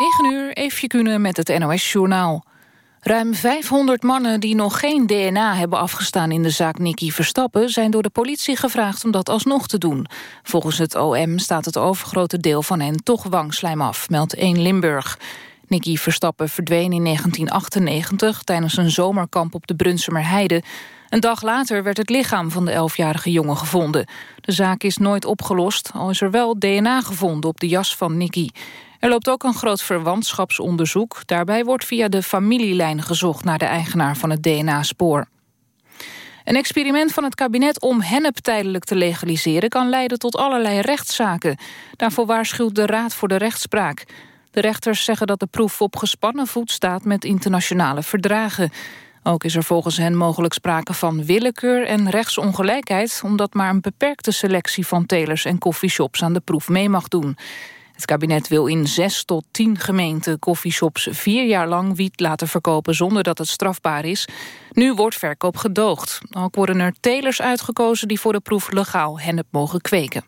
9 uur, Eefje Kunnen met het NOS-journaal. Ruim 500 mannen die nog geen DNA hebben afgestaan in de zaak Nicky Verstappen... zijn door de politie gevraagd om dat alsnog te doen. Volgens het OM staat het overgrote deel van hen toch wangslijm af, meldt 1 Limburg. Nicky Verstappen verdween in 1998 tijdens een zomerkamp op de Brunsumer Heide. Een dag later werd het lichaam van de 11-jarige jongen gevonden. De zaak is nooit opgelost, al is er wel DNA gevonden op de jas van Nicky. Er loopt ook een groot verwantschapsonderzoek. Daarbij wordt via de familielijn gezocht naar de eigenaar van het DNA-spoor. Een experiment van het kabinet om hennep tijdelijk te legaliseren... kan leiden tot allerlei rechtszaken. Daarvoor waarschuwt de Raad voor de Rechtspraak. De rechters zeggen dat de proef op gespannen voet staat... met internationale verdragen. Ook is er volgens hen mogelijk sprake van willekeur en rechtsongelijkheid... omdat maar een beperkte selectie van telers en coffeeshops aan de proef mee mag doen. Het kabinet wil in zes tot tien gemeenten coffeeshops vier jaar lang wiet laten verkopen zonder dat het strafbaar is. Nu wordt verkoop gedoogd. Ook worden er telers uitgekozen die voor de proef legaal hennep mogen kweken.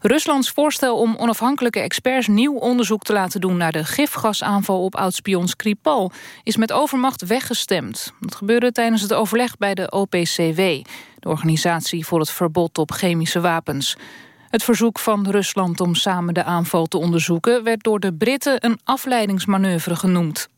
Ruslands voorstel om onafhankelijke experts nieuw onderzoek te laten doen naar de gifgasaanval op oudspion Skripal is met overmacht weggestemd. Dat gebeurde tijdens het overleg bij de OPCW, de organisatie voor het verbod op chemische wapens. Het verzoek van Rusland om samen de aanval te onderzoeken... werd door de Britten een afleidingsmanoeuvre genoemd.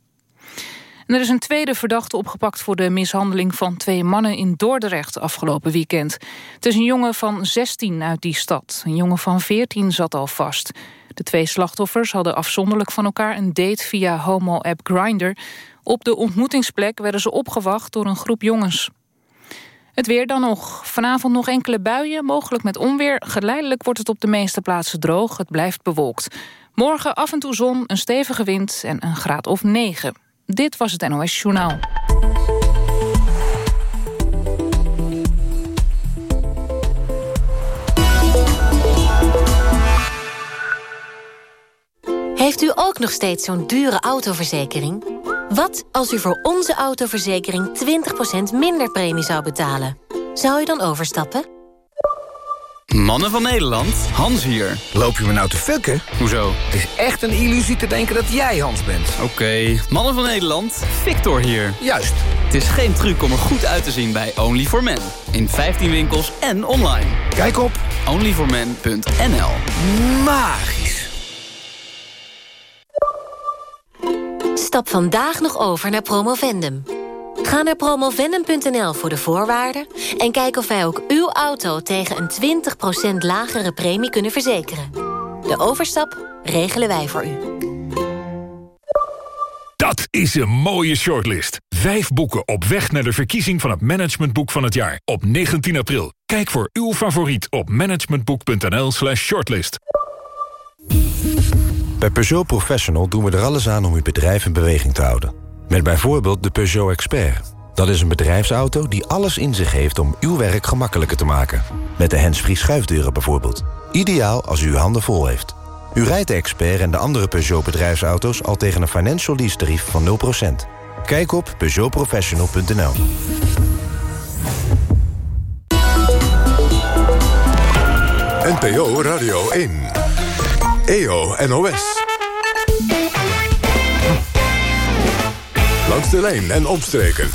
En er is een tweede verdachte opgepakt voor de mishandeling van twee mannen in Dordrecht afgelopen weekend. Het is een jongen van 16 uit die stad. Een jongen van 14 zat al vast. De twee slachtoffers hadden afzonderlijk van elkaar een date via homo-app Grindr. Op de ontmoetingsplek werden ze opgewacht door een groep jongens. Het weer dan nog. Vanavond nog enkele buien, mogelijk met onweer. Geleidelijk wordt het op de meeste plaatsen droog. Het blijft bewolkt. Morgen af en toe zon, een stevige wind en een graad of 9. Dit was het NOS Journaal. Heeft u ook nog steeds zo'n dure autoverzekering? Wat als u voor onze autoverzekering 20% minder premie zou betalen? Zou u dan overstappen? Mannen van Nederland, Hans hier. Loop je me nou te fucken? Hoezo? Het is echt een illusie te denken dat jij Hans bent. Oké, mannen van Nederland, Victor hier. Juist. Het is geen truc om er goed uit te zien bij Only for Men. In 15 winkels en online. Kijk op onlyformen.nl Magisch. Stap vandaag nog over naar Promovendum. Ga naar promovendum.nl voor de voorwaarden... en kijk of wij ook uw auto tegen een 20% lagere premie kunnen verzekeren. De overstap regelen wij voor u. Dat is een mooie shortlist. Vijf boeken op weg naar de verkiezing van het managementboek van het jaar. Op 19 april. Kijk voor uw favoriet op managementboek.nl slash shortlist. Bij Peugeot Professional doen we er alles aan om uw bedrijf in beweging te houden. Met bijvoorbeeld de Peugeot Expert. Dat is een bedrijfsauto die alles in zich heeft om uw werk gemakkelijker te maken. Met de handsfree schuifdeuren bijvoorbeeld. Ideaal als u uw handen vol heeft. U rijdt de Expert en de andere Peugeot bedrijfsauto's al tegen een financial lease tarief van 0%. Kijk op peugeotprofessional.nl NPO Radio 1. EO NOS. Langs de lijn en omstreken.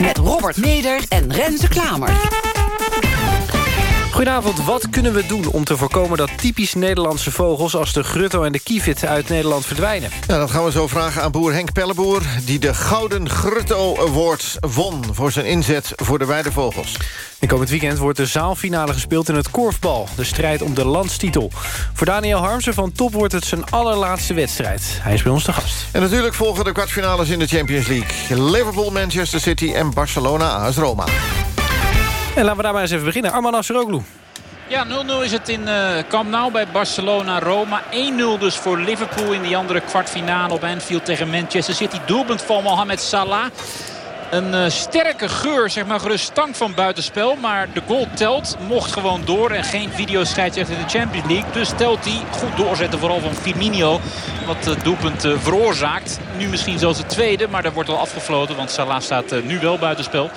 Met Robert Meder en Renze Klamer. Goedenavond, wat kunnen we doen om te voorkomen dat typisch Nederlandse vogels... als de grutto en de kievit uit Nederland verdwijnen? Ja, dat gaan we zo vragen aan boer Henk Pelleboer... die de Gouden Grutto Award won voor zijn inzet voor de weidevogels. En komend weekend wordt de zaalfinale gespeeld in het korfbal. De strijd om de landstitel. Voor Daniel Harmsen van Top wordt het zijn allerlaatste wedstrijd. Hij is bij ons te gast. En natuurlijk volgen de kwartfinales in de Champions League. Liverpool, Manchester City en Barcelona AS Roma. En laten we daar maar eens even beginnen. Arman Asseroglu. Ja, 0-0 is het in uh, Camp Nou bij Barcelona-Roma. 1-0 dus voor Liverpool in die andere kwartfinale op Anfield tegen Manchester City. Doelpunt van Mohamed Salah. Een uh, sterke geur, zeg maar gerust stank van buitenspel. Maar de goal telt, mocht gewoon door. En geen videoscheidsrechter in de Champions League. Dus telt hij goed doorzetten, vooral van Firmino. Wat het doelpunt uh, veroorzaakt. Nu misschien zelfs de tweede, maar daar wordt wel afgefloten. Want Salah staat nu wel buitenspel.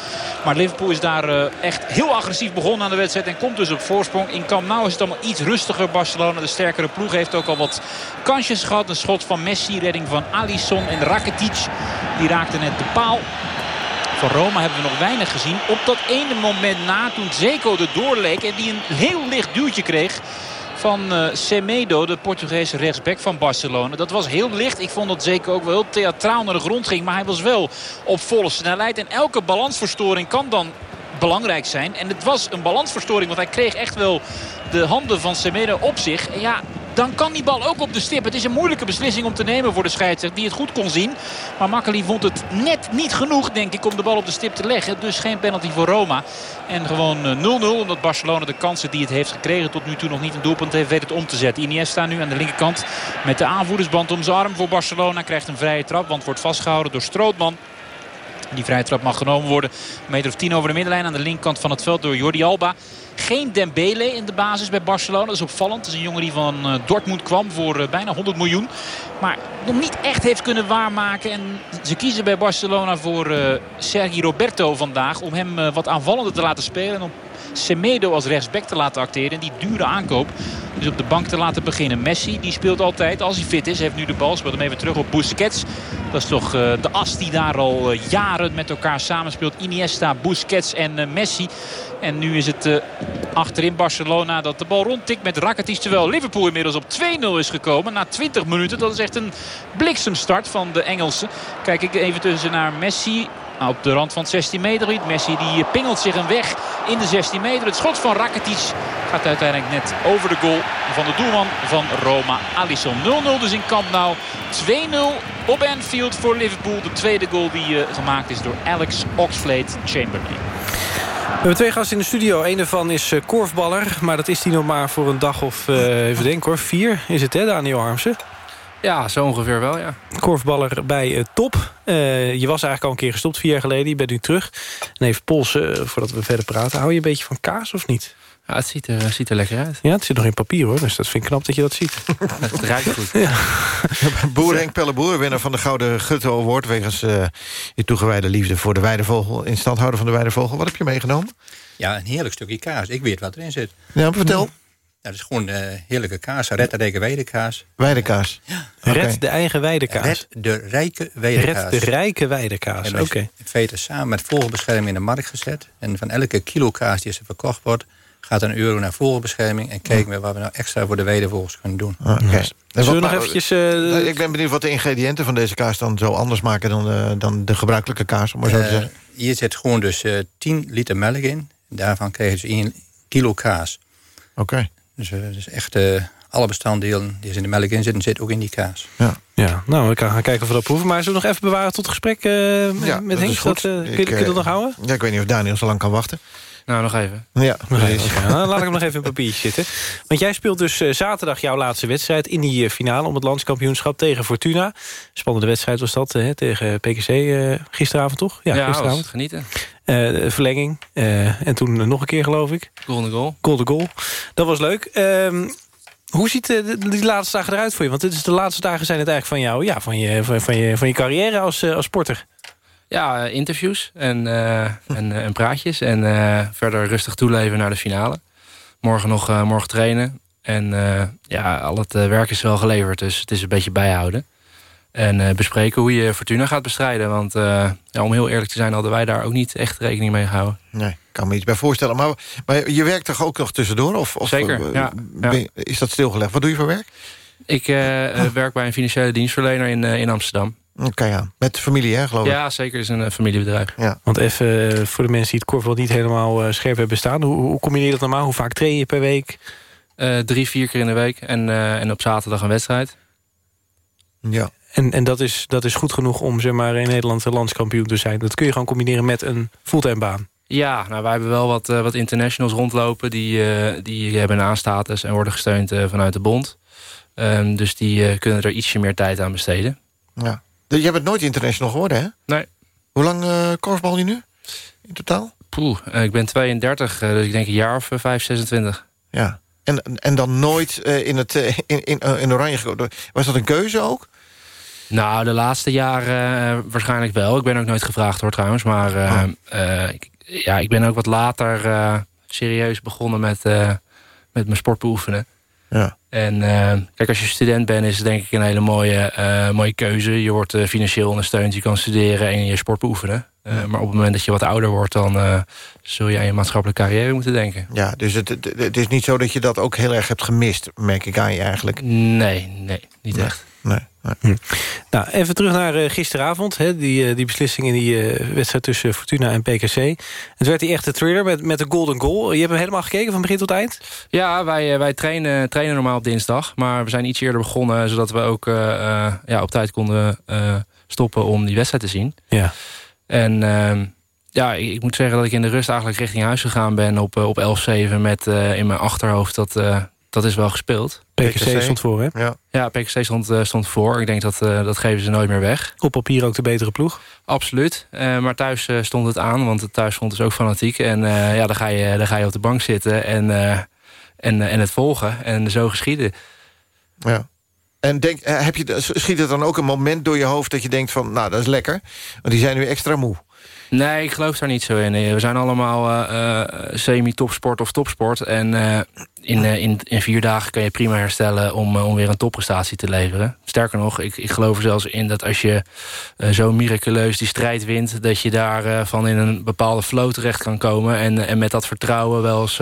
Maar Liverpool is daar echt heel agressief begonnen aan de wedstrijd. En komt dus op voorsprong. In Camp Nou is het allemaal iets rustiger. Barcelona, de sterkere ploeg, heeft ook al wat kansjes gehad. Een schot van Messi, redding van Alisson en Rakitic. Die raakte net de paal. Van Roma hebben we nog weinig gezien. Op dat ene moment na toen Zeko er doorleek en die een heel licht duwtje kreeg van uh, Semedo, de Portugese rechtsback van Barcelona. Dat was heel licht. Ik vond dat Zeko ook wel heel theatraal naar de grond ging. Maar hij was wel op volle snelheid. En elke balansverstoring kan dan belangrijk zijn. En het was een balansverstoring, want hij kreeg echt wel de handen van Semedo op zich. En ja, dan kan die bal ook op de stip. Het is een moeilijke beslissing om te nemen voor de scheidsrechter die het goed kon zien. Maar Makkeli vond het net niet genoeg, denk ik, om de bal op de stip te leggen. Dus geen penalty voor Roma. En gewoon 0-0, eh, omdat Barcelona de kansen die het heeft gekregen tot nu toe nog niet een doelpunt heeft weten om te zetten. Iniesta nu aan de linkerkant met de aanvoerdersband om zijn arm voor Barcelona. Krijgt een vrije trap, want wordt vastgehouden door Strootman. Die vrije trap mag genomen worden. Een meter of tien over de middenlijn aan de linkerkant van het veld door Jordi Alba. Geen Dembele in de basis bij Barcelona. Dat is opvallend. Dat is een jongen die van eh, Dortmund kwam voor eh, bijna 100 miljoen. Maar nog niet echt heeft kunnen waarmaken. En ze kiezen bij Barcelona voor uh, Sergi Roberto vandaag. Om hem wat aanvallender te laten spelen. En Semedo als rechtsback te laten acteren. En die dure aankoop dus op de bank te laten beginnen. Messi die speelt altijd als hij fit is. Heeft nu de bal. Speelt hem even terug op Busquets. Dat is toch de as die daar al jaren met elkaar samenspeelt. Iniesta, Busquets en Messi. En nu is het achterin Barcelona dat de bal rondtikt met Rakitic. Terwijl Liverpool inmiddels op 2-0 is gekomen na 20 minuten. Dat is echt een bliksemstart van de Engelsen. Kijk ik even tussen naar Messi. Nou, op de rand van het 16 meter. Messi die pingelt zich een weg in de 16 meter. Het schot van Rakitic gaat uiteindelijk net over de goal van de doelman van Roma. Alisson 0-0 dus in Camp Nou. 2-0 op Anfield voor Liverpool. De tweede goal die uh, gemaakt is door Alex Oxlade-Chamberlain. We hebben twee gasten in de studio. Een daarvan is uh, korfballer. Maar dat is hij nog maar voor een dag of, uh, even denken hoor, vier is het hè, Daniel Harmsen? Ja, zo ongeveer wel, ja. Korfballer bij uh, Top. je was eigenlijk al een keer gestopt vier jaar geleden. Je bent nu terug. En even polsen, voordat we verder praten. Hou je een beetje van kaas of niet? Ja, het ziet er, ziet er lekker uit. Ja, het zit nog in papier hoor, dus dat vind ik knap dat je dat ziet. het ruikt goed. Ja. Boer Henk Pelleboer, winnaar van de Gouden Gutte Award... wegens uh, je toegewijde liefde voor de weidevogel... in stand houden van de weidevogel. Wat heb je meegenomen? Ja, een heerlijk stukje kaas. Ik weet wat erin zit. Ja, vertel. Ja, dat is gewoon uh, heerlijke kaas. Red de rijke weidekaas. Weidekaas. Ja. Red de eigen weidekaas. Red de rijke weidekaas. Red de rijke weidekaas, oké. Okay. In feite samen met vogelbescherming in de markt gezet. En van elke kilo kaas die ze verkocht wordt gaat een euro naar vogelbescherming... en kijken we wat we nou extra voor de weidevogels kunnen doen. Okay. Zullen we nog eventjes... Uh, ik ben benieuwd wat de ingrediënten van deze kaas dan zo anders maken... dan, uh, dan de gebruikelijke kaas, om maar zo te zeggen. Hier zit gewoon dus uh, 10 liter melk in. Daarvan krijg je dus 1 kilo kaas. Oké. Okay. Dus, dus echt alle bestanddelen die in de melk in zitten... zitten ook in die kaas. Ja. Ja, nou, we gaan kijken of we dat proeven. Maar zullen we nog even bewaren tot gesprek ja, met Henk? Dat, kun, je, kun je dat nog houden? Ja, ik weet niet of Daniel zo lang kan wachten. Nou, nog even. Ja, nou, laat ik hem nog even in papiertje zitten. Want jij speelt dus uh, zaterdag jouw laatste wedstrijd... in die uh, finale om het landskampioenschap tegen Fortuna. Spannende wedstrijd was dat uh, tegen PKC gisteravond, toch? Ja, ja gisteravond. genieten. verlenging. en toen nog een keer, geloof ik. Golden goal. Golden goal. Dat was leuk. Ehm, hoe ziet die laatste dagen eruit voor je? Want dit is de laatste dagen zijn het eigenlijk van jou, ja, van je, van, van je, van je carrière als, als sporter. Ja, interviews en, uh, en, en, praatjes. En verder rustig toeleven naar de finale. Morgen nog morgen trainen. En ja, al het werk is wel geleverd. Dus het is een beetje bijhouden. En bespreken hoe je Fortuna gaat bestrijden. Want ja, om heel eerlijk te zijn hadden wij daar ook niet echt rekening mee gehouden. Nee, ik kan me iets bij voorstellen. Maar, maar je werkt toch ook nog tussendoor? Of, of Zeker, ja, je, Is dat stilgelegd? Wat doe je voor werk? Ik werk bij een financiële dienstverlener in, in Amsterdam. Oké, ja. Met familie, hè, geloof ik? Ja, zeker. Het is een uh, familiebedrijf. Ja. Want even uh, voor de mensen die het korfbal niet helemaal uh, scherp hebben staan. Hoe, hoe combineer je dat normaal? Hoe vaak train je per week? drie, vier keer in de week. En, en op zaterdag een wedstrijd. Ja. En, en dat, is, dat is goed genoeg om zeg maar, in Nederland landskampioen te zijn. Dat kun je gewoon combineren met een fulltime baan. Ja, nou, wij hebben wel wat, wat internationals rondlopen. Die, die hebben een aanstatus en worden gesteund vanuit de bond. Um, dus die kunnen er ietsje meer tijd aan besteden. Ja. Je bent nooit international geworden, hè? Nee. Hoe lang uh, korfbal je nu? In totaal? Poeh, uh, ik ben 32, uh, dus ik denk een jaar of 5, 26. Ja. En, en dan nooit in, het, in, in, in Oranje gekomen. Was dat een keuze ook? Nou, de laatste jaren waarschijnlijk wel. Ik ben ook nooit gevraagd hoor trouwens. Maar oh. ik, ja, ik ben ook wat later serieus begonnen met, met mijn sport beoefenen. Ja. En kijk, als je student bent is het denk ik een hele mooie, uh, mooie keuze. Je wordt uh, financieel ondersteund, je kan studeren en je sport beoefenen. Ja. Maar op het moment dat je wat ouder wordt, dan zul je aan je maatschappelijke carrière moeten denken. Ja, dus het, het, het, is niet zo dat je dat ook heel erg hebt gemist, merk ik aan je eigenlijk. Nee, nee, niet nee. echt. Nee. nee. Nou, even terug naar uh, gisteravond. Hè, die, uh, die beslissing in die uh, wedstrijd tussen Fortuna en PKC. Het werd die echte thriller met, met de golden goal. Je hebt hem helemaal gekeken van begin tot eind? Ja, wij, wij trainen, trainen normaal op dinsdag. Maar we zijn iets eerder begonnen... zodat we ook ja, op tijd konden stoppen om die wedstrijd te zien. Ja. En ehm, ja, ik, ik, moet zeggen dat ik in de rust eigenlijk richting huis gegaan ben... op, op 11-7 met in mijn achterhoofd dat dat is wel gespeeld. PKC stond voor, hè? Ja, ja PKC stond, uh, stond voor. Ik denk dat uh, dat geven ze nooit meer weg. Op papier ook de betere ploeg? Absoluut. Uh, maar thuis stond het aan, want het thuisfront is ook fanatiek. En ja, dan ga, je, dan ga je op de bank zitten en, en, en het volgen. En zo geschieden. Ja. En denk, heb je, schiet het dan ook een moment door je hoofd dat je denkt van... nou, dat is lekker, want die zijn nu extra moe. Nee, ik geloof daar niet zo in. We zijn allemaal uh, semi-topsport of topsport. En uh, in, in, in vier dagen kan je prima herstellen om, om weer een topprestatie te leveren. Sterker nog, ik, ik geloof er zelfs in dat als je zo miraculeus die strijd wint... dat je daarvan van in een bepaalde flow terecht kan komen. En, en met dat vertrouwen wel eens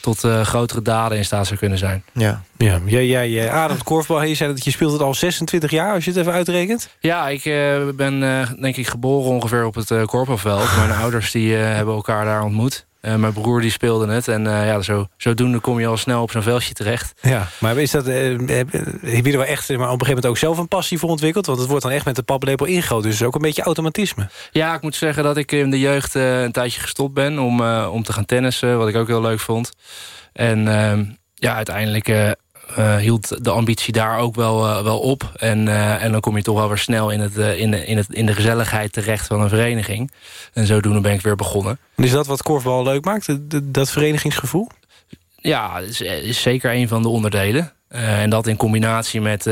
tot grotere daden in staat zou kunnen zijn. Ja, ja, jij, jij, jij ademt korfbal. Je zei dat je speelt het al 26 jaar, als je het even uitrekent. Ja, ik uh, ben uh, denk ik geboren ongeveer op het uh, korfbalveld. Mijn ouders die, hebben elkaar daar ontmoet. Mijn broer die speelde het. En ja, zo, zodoende kom je al snel op zo'n veldje terecht. Ja, maar is dat, heb, heb je er wel echt maar op een gegeven moment ook zelf een passie voor ontwikkeld? Want het wordt dan echt met de paplepel ingegoten. Dus ook een beetje automatisme. Ja, ik moet zeggen dat ik in de jeugd een tijdje gestopt ben... om, om te gaan tennissen, wat ik ook heel leuk vond. En ehm, ja, uiteindelijk uh, hield de ambitie daar ook wel, uh, wel op. En, uh, en dan kom je toch wel weer snel in, het, in, de, in, het, in de gezelligheid terecht van een vereniging. En zodoende ben ik weer begonnen. En is dat wat korfbal leuk maakt, dat verenigingsgevoel? Ja, is, is zeker een van de onderdelen. en dat in combinatie met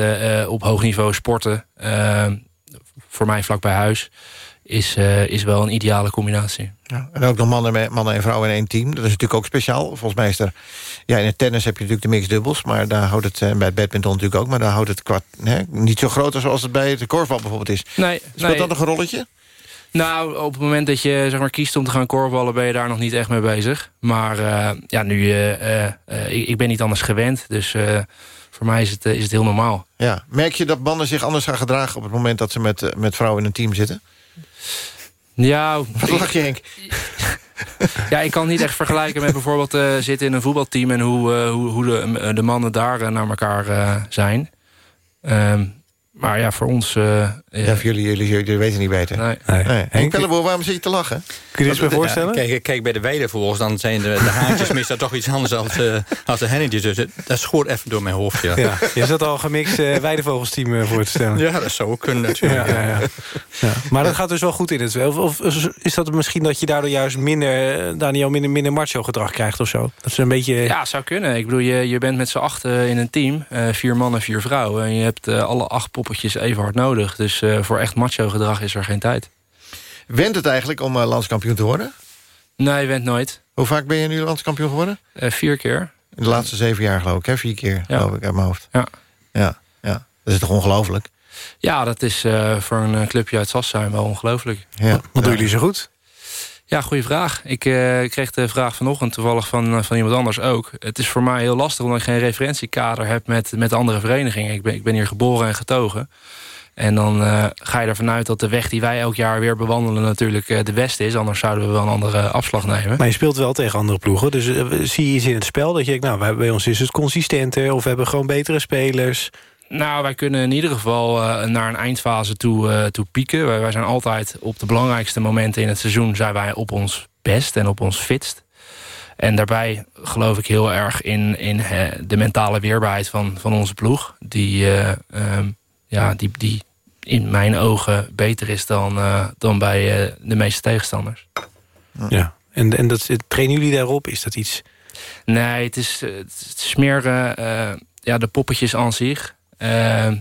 op hoog niveau sporten. voor mij vlak bij huis is, uh, is wel een ideale combinatie. Ja, en ook nog mannen, mannen en vrouwen in één team. Dat is natuurlijk ook speciaal. Volgens mij is er... Ja, in het tennis heb je natuurlijk de mixdubbels... maar daar houdt het, bij het badminton natuurlijk ook... maar daar houdt het kwart, hè, niet zo groot zoals het bij het korfbal bijvoorbeeld is. Nee, Speelt nee. dat nog een rolletje? Nou, op het moment dat je zeg maar, kiest om te gaan korfballen... ben je daar nog niet echt mee bezig. Maar uh, ja, nu, uh, ik, ik, ben niet anders gewend. Dus voor mij is het, is het heel normaal. Ja. Merk je dat mannen zich anders gaan gedragen... op het moment dat ze met, met vrouwen in een team zitten? Ja, lach je, Henk? ja, ik kan niet echt vergelijken met bijvoorbeeld uh, zitten in een voetbalteam... en hoe, uh, hoe, hoe de, de, mannen daar uh, naar elkaar zijn. Um, maar ja, voor ons... ja, voor jullie, jullie, jullie weten niet beter. Nee. nee. nee. Henk Pelleboer, waarom zit je te lachen? Kun je je eens bij voorstellen? Ja, kijk, kijk, bij de weidevoers, dan zijn de, de haantjes meestal toch iets anders als, uh, als de hennetjes. Dus dat schoort even door mijn hoofd, ja. ja je zat al gemixt uh, weidevogelsteam voor te stellen. Ja, dat zou ook kunnen natuurlijk. Ja, ja, ja. Maar dat gaat dus wel goed in het of, of is dat misschien dat je daardoor juist minder, Daniel, minder, minder macho gedrag krijgt of zo? Dat is een beetje... Ja, zou kunnen. Ik bedoel, je, je bent met z'n achten in een team. Uh, vier mannen, vier vrouwen. En je hebt alle acht poppetjes even hard nodig. Dus voor echt macho gedrag is er geen tijd. Wendt het eigenlijk om landskampioen te worden? Nee, went nooit. Hoe vaak ben je nu landskampioen geworden? Uh, vier keer. In de laatste zeven jaar geloof ik, hè? Vier keer, ja. geloof ik, uit mijn hoofd. Ja. Ja, ja. Dat is toch ongelooflijk? Ja, dat is uh, voor een clubje uit Sassheim wel ongelooflijk. Ja. Wat ja. doen jullie zo goed? Ja, goede vraag. Ik uh, kreeg de vraag vanochtend toevallig van, van iemand anders ook. Het is voor mij heel lastig omdat ik geen referentiekader heb met, met andere verenigingen. Ik ben, ik ben hier geboren en getogen. En dan uh, ga je ervan uit dat de weg die wij elk jaar weer bewandelen... natuurlijk de beste is, anders zouden we wel een andere afslag nemen. Maar je speelt wel tegen andere ploegen. Dus zie je iets in het spel dat je denkt... nou, bij ons is het consistenter of we hebben gewoon betere spelers... Nou, wij kunnen in ieder geval uh, naar een eindfase toe, uh, toe pieken. Wij, wij, zijn altijd op de belangrijkste momenten in het seizoen... zijn wij op ons best en op ons fitst. En daarbij geloof ik heel erg in, in de mentale weerbaarheid van, van onze ploeg. Die... Um, ja, die, die in mijn ogen beter is dan, uh, dan bij uh, de meeste tegenstanders. Ja, en, en dat, trainen jullie daarop? Is dat iets... Nee, het is, het uh, ja, de poppetjes aan zich.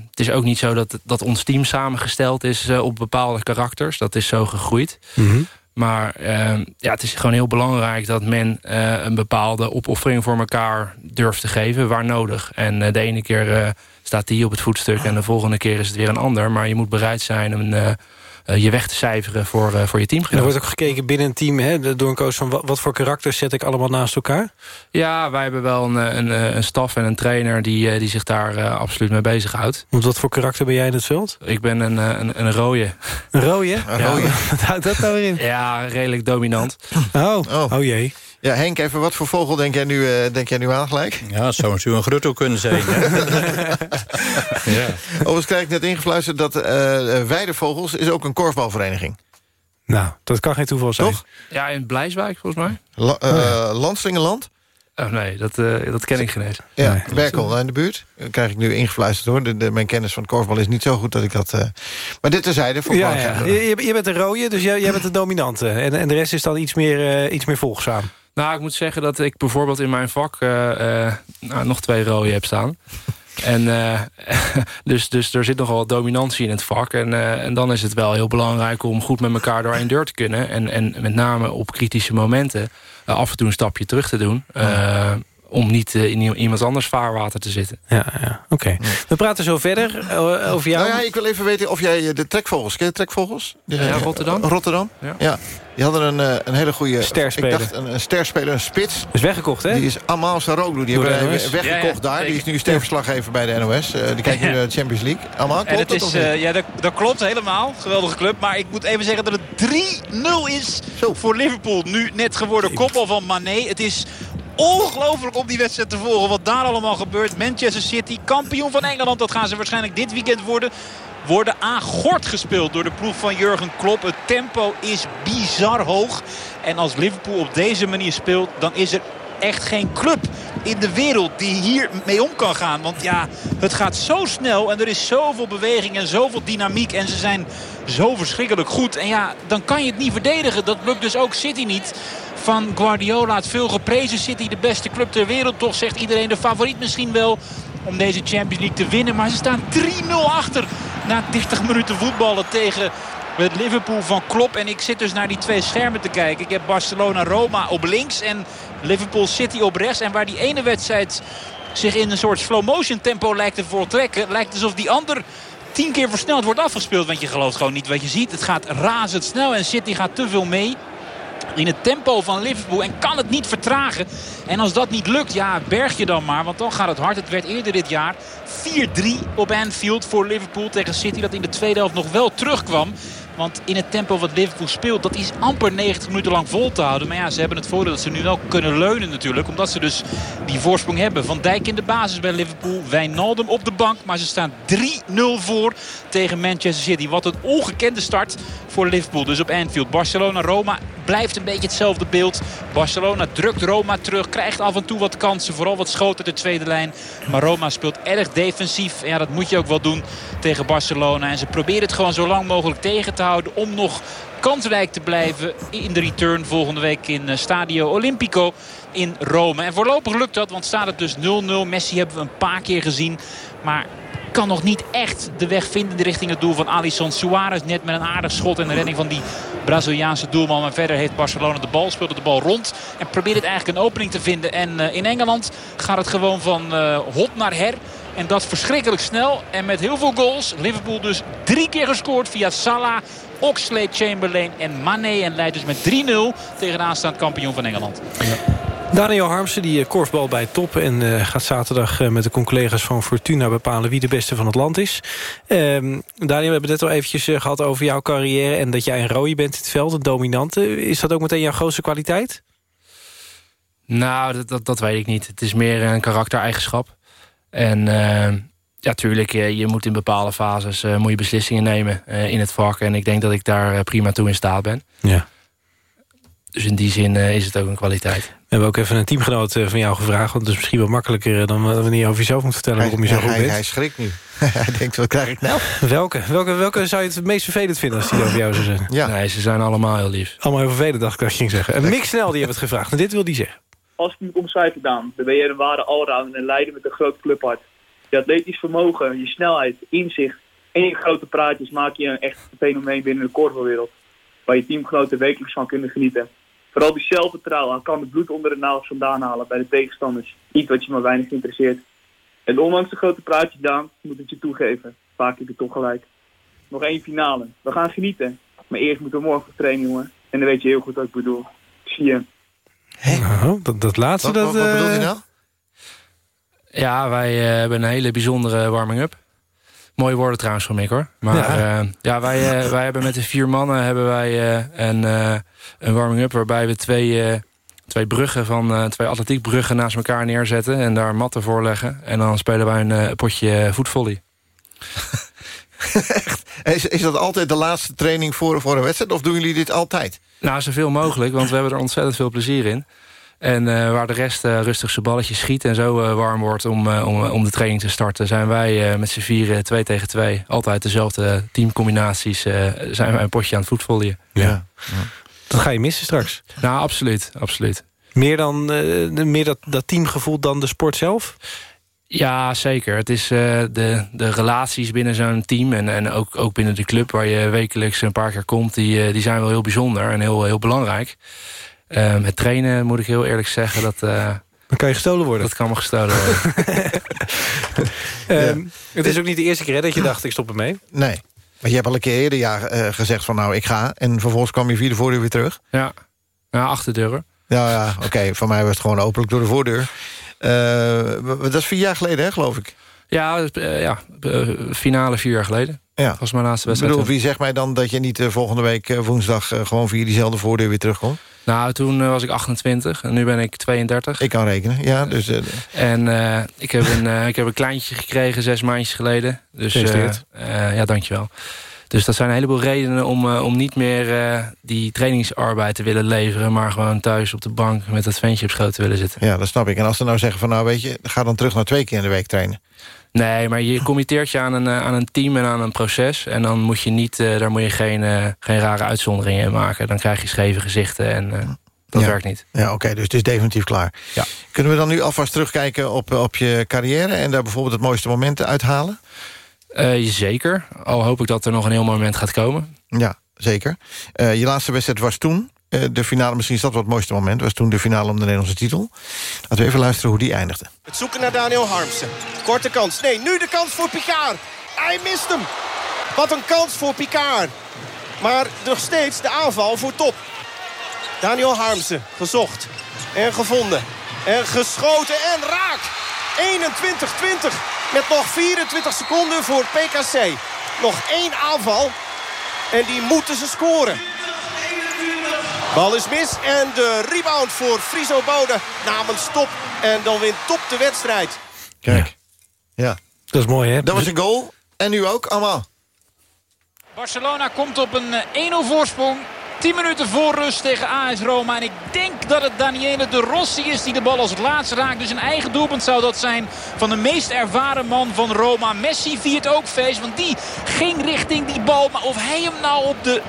Het is ook niet zo dat, dat ons team samengesteld is op bepaalde karakters. Dat is zo gegroeid. Mm -hmm. Maar uh, ja, het is gewoon heel belangrijk dat men uh, een bepaalde opoffering voor elkaar durft te geven waar nodig. En uh, de ene keer staat die op het voetstuk en de volgende keer is het weer een ander. Maar je moet bereid zijn om je weg te cijferen voor, voor je team. Er wordt ook gekeken binnen een team hè, door een coach van wat, wat, voor karakters zet ik allemaal naast elkaar? Ja, wij hebben wel een, een, een staf en een trainer die, die zich daar absoluut mee bezighoudt. Want wat voor karakter ben jij in het veld? Ik ben een, een, een rode. Een rode? Een rode. Ja. Wat houdt dat nou weer in? Ja, redelijk dominant. Oh, oh. oh jee. Ja, Henk, even wat voor vogel denk jij nu, uh, denk jij nu aan gelijk? Ja, het zou natuurlijk een grutto kunnen zijn. ja. Overigens krijg ik net ingefluisterd dat uh, Weidevogels is ook een korfbalvereniging. Nou, dat kan geen toeval zijn. Toch? Ja, in Blijswijk volgens mij. La, uh, oh? Oh nee, dat, uh, dat ken ik geen eens. Ja, Nee. Berkel in de buurt. Dat krijg ik nu ingefluisterd hoor. De, de, mijn kennis van korfbal is niet zo goed dat ik dat... Uh... Maar dit terzijde. Voor Ja, ja. Je, je bent de rode, dus jij, jij bent de dominante. En, en de rest is dan iets meer, uh, iets meer volgzaam. Nou, ik moet zeggen dat ik bijvoorbeeld in mijn vak uh, uh, nou, nog twee rode heb staan. En uh, dus, dus er zit nogal wat dominantie in het vak. En, en dan is het wel heel belangrijk om goed met elkaar door één deur te kunnen. En, en met name op kritische momenten af en toe een stapje terug te doen. Om niet in iemand anders vaarwater te zitten. Ja, ja oké. Okay. Ja. We praten zo verder over jou. Nou ja, ik wil even weten of jij de trekvogels... Ken je de trekvogels? De, ja, Rotterdam. Rotterdam, ja. ja. Die hadden een, een hele goede... Sterspeler. Ik dacht een, een sterspeler, een spits. Is weggekocht, hè? Die is Amal Saroglu. Die hebben we weggekocht daar. zeker. Die is nu sterverslaggever bij de NOS. Uh, die kijkt nu de Champions League. Amal, klopt en het dat is, uh, ja, dat, dat, klopt helemaal. Geweldige club. Maar ik moet even zeggen dat het 3-0 is Zo. voor Liverpool. Nu net geworden koppel van Mané. Het is ongelooflijk om die wedstrijd te volgen. Wat daar allemaal gebeurt. Manchester City, kampioen van Engeland. Dat gaan ze waarschijnlijk dit weekend worden. Worden aan gort gespeeld door de ploeg van Jurgen Klopp. Het tempo is bizar hoog. En als Liverpool op deze manier speelt, dan is er echt geen club in de wereld die hier mee om kan gaan. Want ja, het gaat zo snel en er is zoveel beweging en zoveel dynamiek. En ze zijn zo verschrikkelijk goed. En ja, dan kan je het niet verdedigen. Dat lukt dus ook City niet van Guardiola. Het veel geprezen City, de beste club ter wereld. Toch zegt iedereen de favoriet misschien wel om deze Champions League te winnen. Maar ze staan 3-0 achter na 30 minuten voetballen tegen het Liverpool van Klopp. En ik zit dus naar die twee schermen te kijken. Ik heb Barcelona-Roma op links en Liverpool City op rechts. En waar die ene wedstrijd zich in een soort slow motion tempo lijkt te voltrekken... lijkt alsof die ander tien keer versneld wordt afgespeeld. Want je gelooft gewoon niet wat je ziet. Het gaat razendsnel en City gaat te veel mee in het tempo van Liverpool en kan het niet vertragen. En als dat niet lukt, ja, berg je dan maar. Want dan gaat het hard. Het werd eerder dit jaar 4-3 op Anfield voor Liverpool tegen City. Dat in de tweede helft nog wel terugkwam. Want in het tempo wat Liverpool speelt, dat is amper 90 minuten lang vol te houden. Maar ja, ze hebben het voordeel dat ze nu wel kunnen leunen natuurlijk. Omdat ze dus die voorsprong hebben. Van Dijk in de basis bij Liverpool. Wijnaldum op de bank. Maar ze staan 3-0 voor tegen Manchester City. Wat een ongekende start voor Liverpool. Dus op Anfield. Barcelona-Roma blijft een beetje hetzelfde beeld. Barcelona drukt Roma terug. Krijgt af en toe wat kansen. Vooral wat schoten de tweede lijn. Maar Roma speelt erg defensief. En ja, dat moet je ook wel doen tegen Barcelona. En ze proberen het gewoon zo lang mogelijk tegen te houden. Om nog kansrijk te blijven in de return volgende week in Stadio Olimpico in Rome. En voorlopig lukt dat, want staat het dus 0-0. Messi hebben we een paar keer gezien. Maar kan nog niet echt de weg vinden richting het doel van Alisson Suarez. Net met een aardig schot en de redding van die Braziliaanse doelman. Maar verder heeft Barcelona de bal, speelt de bal rond. En probeert het eigenlijk een opening te vinden. En uh, in Engeland gaat het gewoon van uh, hot naar her. En dat verschrikkelijk snel. En met heel veel goals. Liverpool dus drie keer gescoord via Salah, Oxlade, Chamberlain en Mane. En leidt dus met 3-0 tegen de aanstaand kampioen van Engeland. Ja. Daniel Harmsen die korfbal bij top en uh, gaat zaterdag uh, met de collega's van Fortuna bepalen wie de beste van het land is. Um, Daniel, we hebben het net al eventjes uh, gehad over jouw carrière en dat jij een rooie bent in het veld, een dominante. Is dat ook meteen jouw grootste kwaliteit? Nou, dat, dat, dat weet ik niet. Het is meer een karaktereigenschap. En ja, tuurlijk, je, je, moet in bepaalde fases moet je beslissingen nemen in het vak. En ik denk dat ik daar prima toe in staat ben. Ja. Dus in die zin eh, is het ook een kwaliteit. We hebben ook even een teamgenoot eh, van jou gevraagd... want het is misschien wel makkelijker eh, dan wanneer je over jezelf moet vertellen... waarom je zo hij, goed hij, bent. hij schrikt nu. hij denkt, wat krijg ik nou? Welke? welke? Welke zou je het meest vervelend vinden als die over jou zou zeggen? Ja. Nee, ze zijn allemaal heel lief. Allemaal heel vervelend, dacht ik dat je ging zeggen. En Mick Snel die heeft het gevraagd en dit wil die zeggen. Als ik het moet omschrijven, Daan, dan ben je een ware allrounder en leider met een groot clubhart. Je atletisch vermogen, je snelheid, inzicht en je grote praatjes maak je een echt fenomeen binnen de korfbalwereld. Waar je teamgenoten wekelijks van kunnen genieten. Vooral die zelfvertrouwen kan het bloed onder de nagels vandaan halen bij de tegenstanders. Iets wat je maar weinig interesseert. En ondanks de grote praatjes, Daan, moet ik je toegeven. Vaak heb je toch gelijk. Nog één finale. We gaan genieten. Maar eerst moeten we morgen trainen, jongen. En dan weet je heel goed wat ik bedoel. Zie je. Oh, dat, dat laatste... Wat, dat, wat, wat bedoelt eh, hij nou? Ja, wij eh, hebben een hele bijzondere warming-up. Mooie woorden trouwens van Mick hoor. Maar Ja. ja, ja wij, eh, wij hebben met de vier mannen hebben wij, eh, een, eh, een warming-up... waarbij we twee, eh, twee bruggen van eh, twee atletiekbruggen naast elkaar neerzetten... en daar matten voor leggen. En dan spelen wij een eh, potje voetvolley. Is, is dat altijd de laatste training voor, voor een wedstrijd? Of doen jullie dit altijd? Nou, zoveel mogelijk, want we hebben er ontzettend veel plezier in. En eh, waar de rest eh, rustig zijn balletjes schiet en zo eh, warm wordt om, eh, om, om de training te starten... zijn wij eh, met z'n vieren, twee tegen twee, altijd dezelfde teamcombinaties... eh, zijn wij een potje aan het voetvolleyen. Ja. Dat ga je missen straks. Nou, absoluut, absoluut. Meer, dan, eh, meer dat, dat teamgevoel dan de sport zelf? Ja, zeker. Het is eh, de, de relaties binnen zo'n team en, en ook, ook binnen de club... waar je wekelijks een paar keer komt, die, eh, die zijn wel heel bijzonder en heel, heel belangrijk. Ehm, het trainen, moet ik heel eerlijk zeggen, dat... eh, Dan kan je gestolen worden. Dat kan me gestolen worden. Ehm, Het is ook niet de eerste keer hè, dat je dacht, ik stop ermee. Nee. Maar je hebt al een keer eerder ja, eh, gezegd van nou, ik ga. En vervolgens kwam je via de voordeur weer terug. Ja, ja achterdeuren. Ja, ja oké. Voor mij was het gewoon openlijk door de voordeur. Eh, dat is vier jaar geleden, hè, geloof ik. Ja, eh, ja eh, finale vier jaar geleden. Ja. Dat was mijn laatste Ik wedstrijd. bedoel, wie zegt mij dan dat je niet eh, volgende week eh, woensdag... eh, gewoon via diezelfde voordeur weer terugkomt? Nou, toen eh, was ik 28 en nu ben ik 32. Ik kan rekenen, ja. Dus, eh, En eh, ik, heb een, ik heb een kleintje gekregen zes maandjes geleden. Dus, ja, dankjewel. Dus dat zijn een heleboel redenen om, om niet meer die trainingsarbeid te willen leveren... maar gewoon thuis op de bank met dat ventje op schoot te willen zitten. ja, dat snap ik. En als ze nou zeggen van nou weet je... ga dan terug naar twee keer in de week trainen. Nee, maar je committeert je aan een, eh, aan een team en aan een proces. En dan moet je niet, eh, daar moet je geen, eh, geen rare uitzonderingen in maken. Dan krijg je scheve gezichten en dat Ja. werkt niet. Ja, oké, dus het is definitief klaar. Ja. Kunnen we dan nu alvast terugkijken op, op je carrière... en daar bijvoorbeeld het mooiste momenten uithalen? Zeker, al hoop ik dat er nog een heel moment gaat komen. Ja, zeker. Je laatste wedstrijd was toen. Eh, de finale, misschien is dat wel het mooiste moment... was toen de finale om de Nederlandse titel. Laten we even luisteren hoe die eindigde. Het zoeken naar Daniel Harmsen. Korte kans. Nee, nu de kans voor Picard. Hij mist hem. Wat een kans voor Picard. Maar nog steeds de aanval voor top. Daniel Harmsen gezocht. En gevonden. En geschoten en raak. 21-20. Met nog 24 seconden voor PKC. Nog één aanval. En die moeten ze scoren. Bal is mis en de rebound voor Friso Bode namens Top. En dan wint Top de wedstrijd. Kijk. Ja. Dat is mooi, hè? Dat was een goal. En nu ook, allemaal. Barcelona komt op een eh, 1-0 voorsprong. 10 minuten voor rust tegen AS Roma. En ik denk dat het Daniele de Rossi is die de bal als het laatste raakt. Dus een eigen doelpunt zou dat zijn van de meest ervaren man van Roma. Messi viert ook feest, want die ging richting die bal. Maar of hij hem nou op de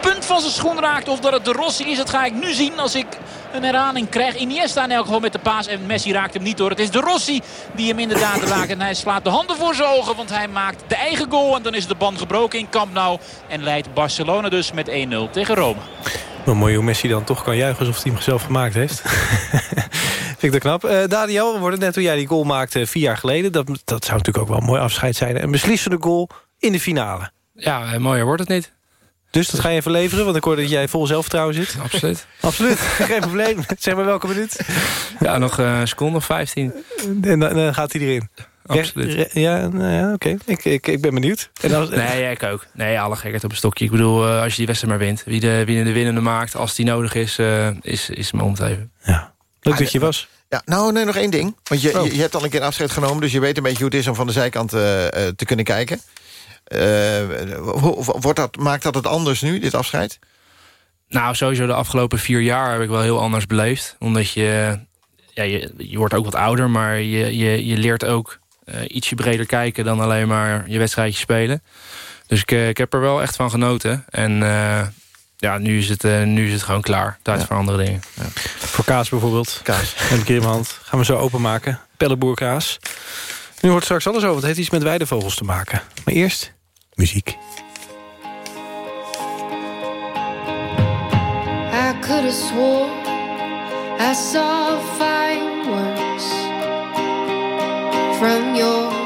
punt van zijn schoen raakt of dat het de Rossi is, dat ga ik nu zien als ik een herhaling krijg. Iniesta in elk geval met de paas en Messi raakt hem niet door. Het is de Rossi die hem inderdaad raakt en hij slaat de handen voor zijn ogen, want hij maakt de eigen goal. En dan is de band gebroken in Camp Nou en leidt Barcelona dus met 1-0 tegen Roma. Wel mooi hoe Messi dan toch kan juichen alsof hij hem zelf gemaakt heeft. Vind ik dat knap. Eh Daniel, we worden net toen jij die goal maakte vier jaar geleden. Dat, dat zou natuurlijk ook wel een mooi afscheid zijn. Een beslissende goal in de finale. Ja, eh, mooier wordt het niet. Dus dat ga je even leveren, want ik hoor dat jij vol zelfvertrouwen zit. Absoluut. Absoluut, geen probleem. Zeg maar welke minuut. Ja, nog eh, een seconde of 15. En dan, dan gaat hij erin. Absoluut. Re- Ja, nou ja oké. Ik, ik, ik ben benieuwd. En dan, Nee, ja, ik ook. Nee, alle gekheid op een stokje. Ik bedoel, eh, als je die wedstrijd maar wint. Wie de, wie de winnende maakt, als die nodig is, eh, is, is me om het even. Leuk dat je was. Ja, nou, nee, nog één ding. Want je, Oh. je, je hebt al een keer afscheid genomen... dus je weet een beetje hoe het is om van de zijkant eh, eh, te kunnen kijken. Eh, wo- wordt dat, maakt dat het anders nu, dit afscheid? Nou, sowieso de afgelopen vier jaar heb ik wel heel anders beleefd. Omdat je, ja, je, je wordt ook wat ouder, maar je, je, je leert ook uh, ietsje breder kijken... dan alleen maar je wedstrijdje spelen. Dus ik, ik heb er wel echt van genoten. En uh, ja, nu is, het, uh, nu is het gewoon klaar. Tijd ja. voor andere dingen. Ja. Voor kaas bijvoorbeeld. Kaas. Met een keer in mijn hand. Gaan we zo openmaken. Pelleboerkaas. Nu hoort straks alles over. Het heeft iets met weidevogels te maken. Maar eerst muziek. I could have swore I saw fireworks from your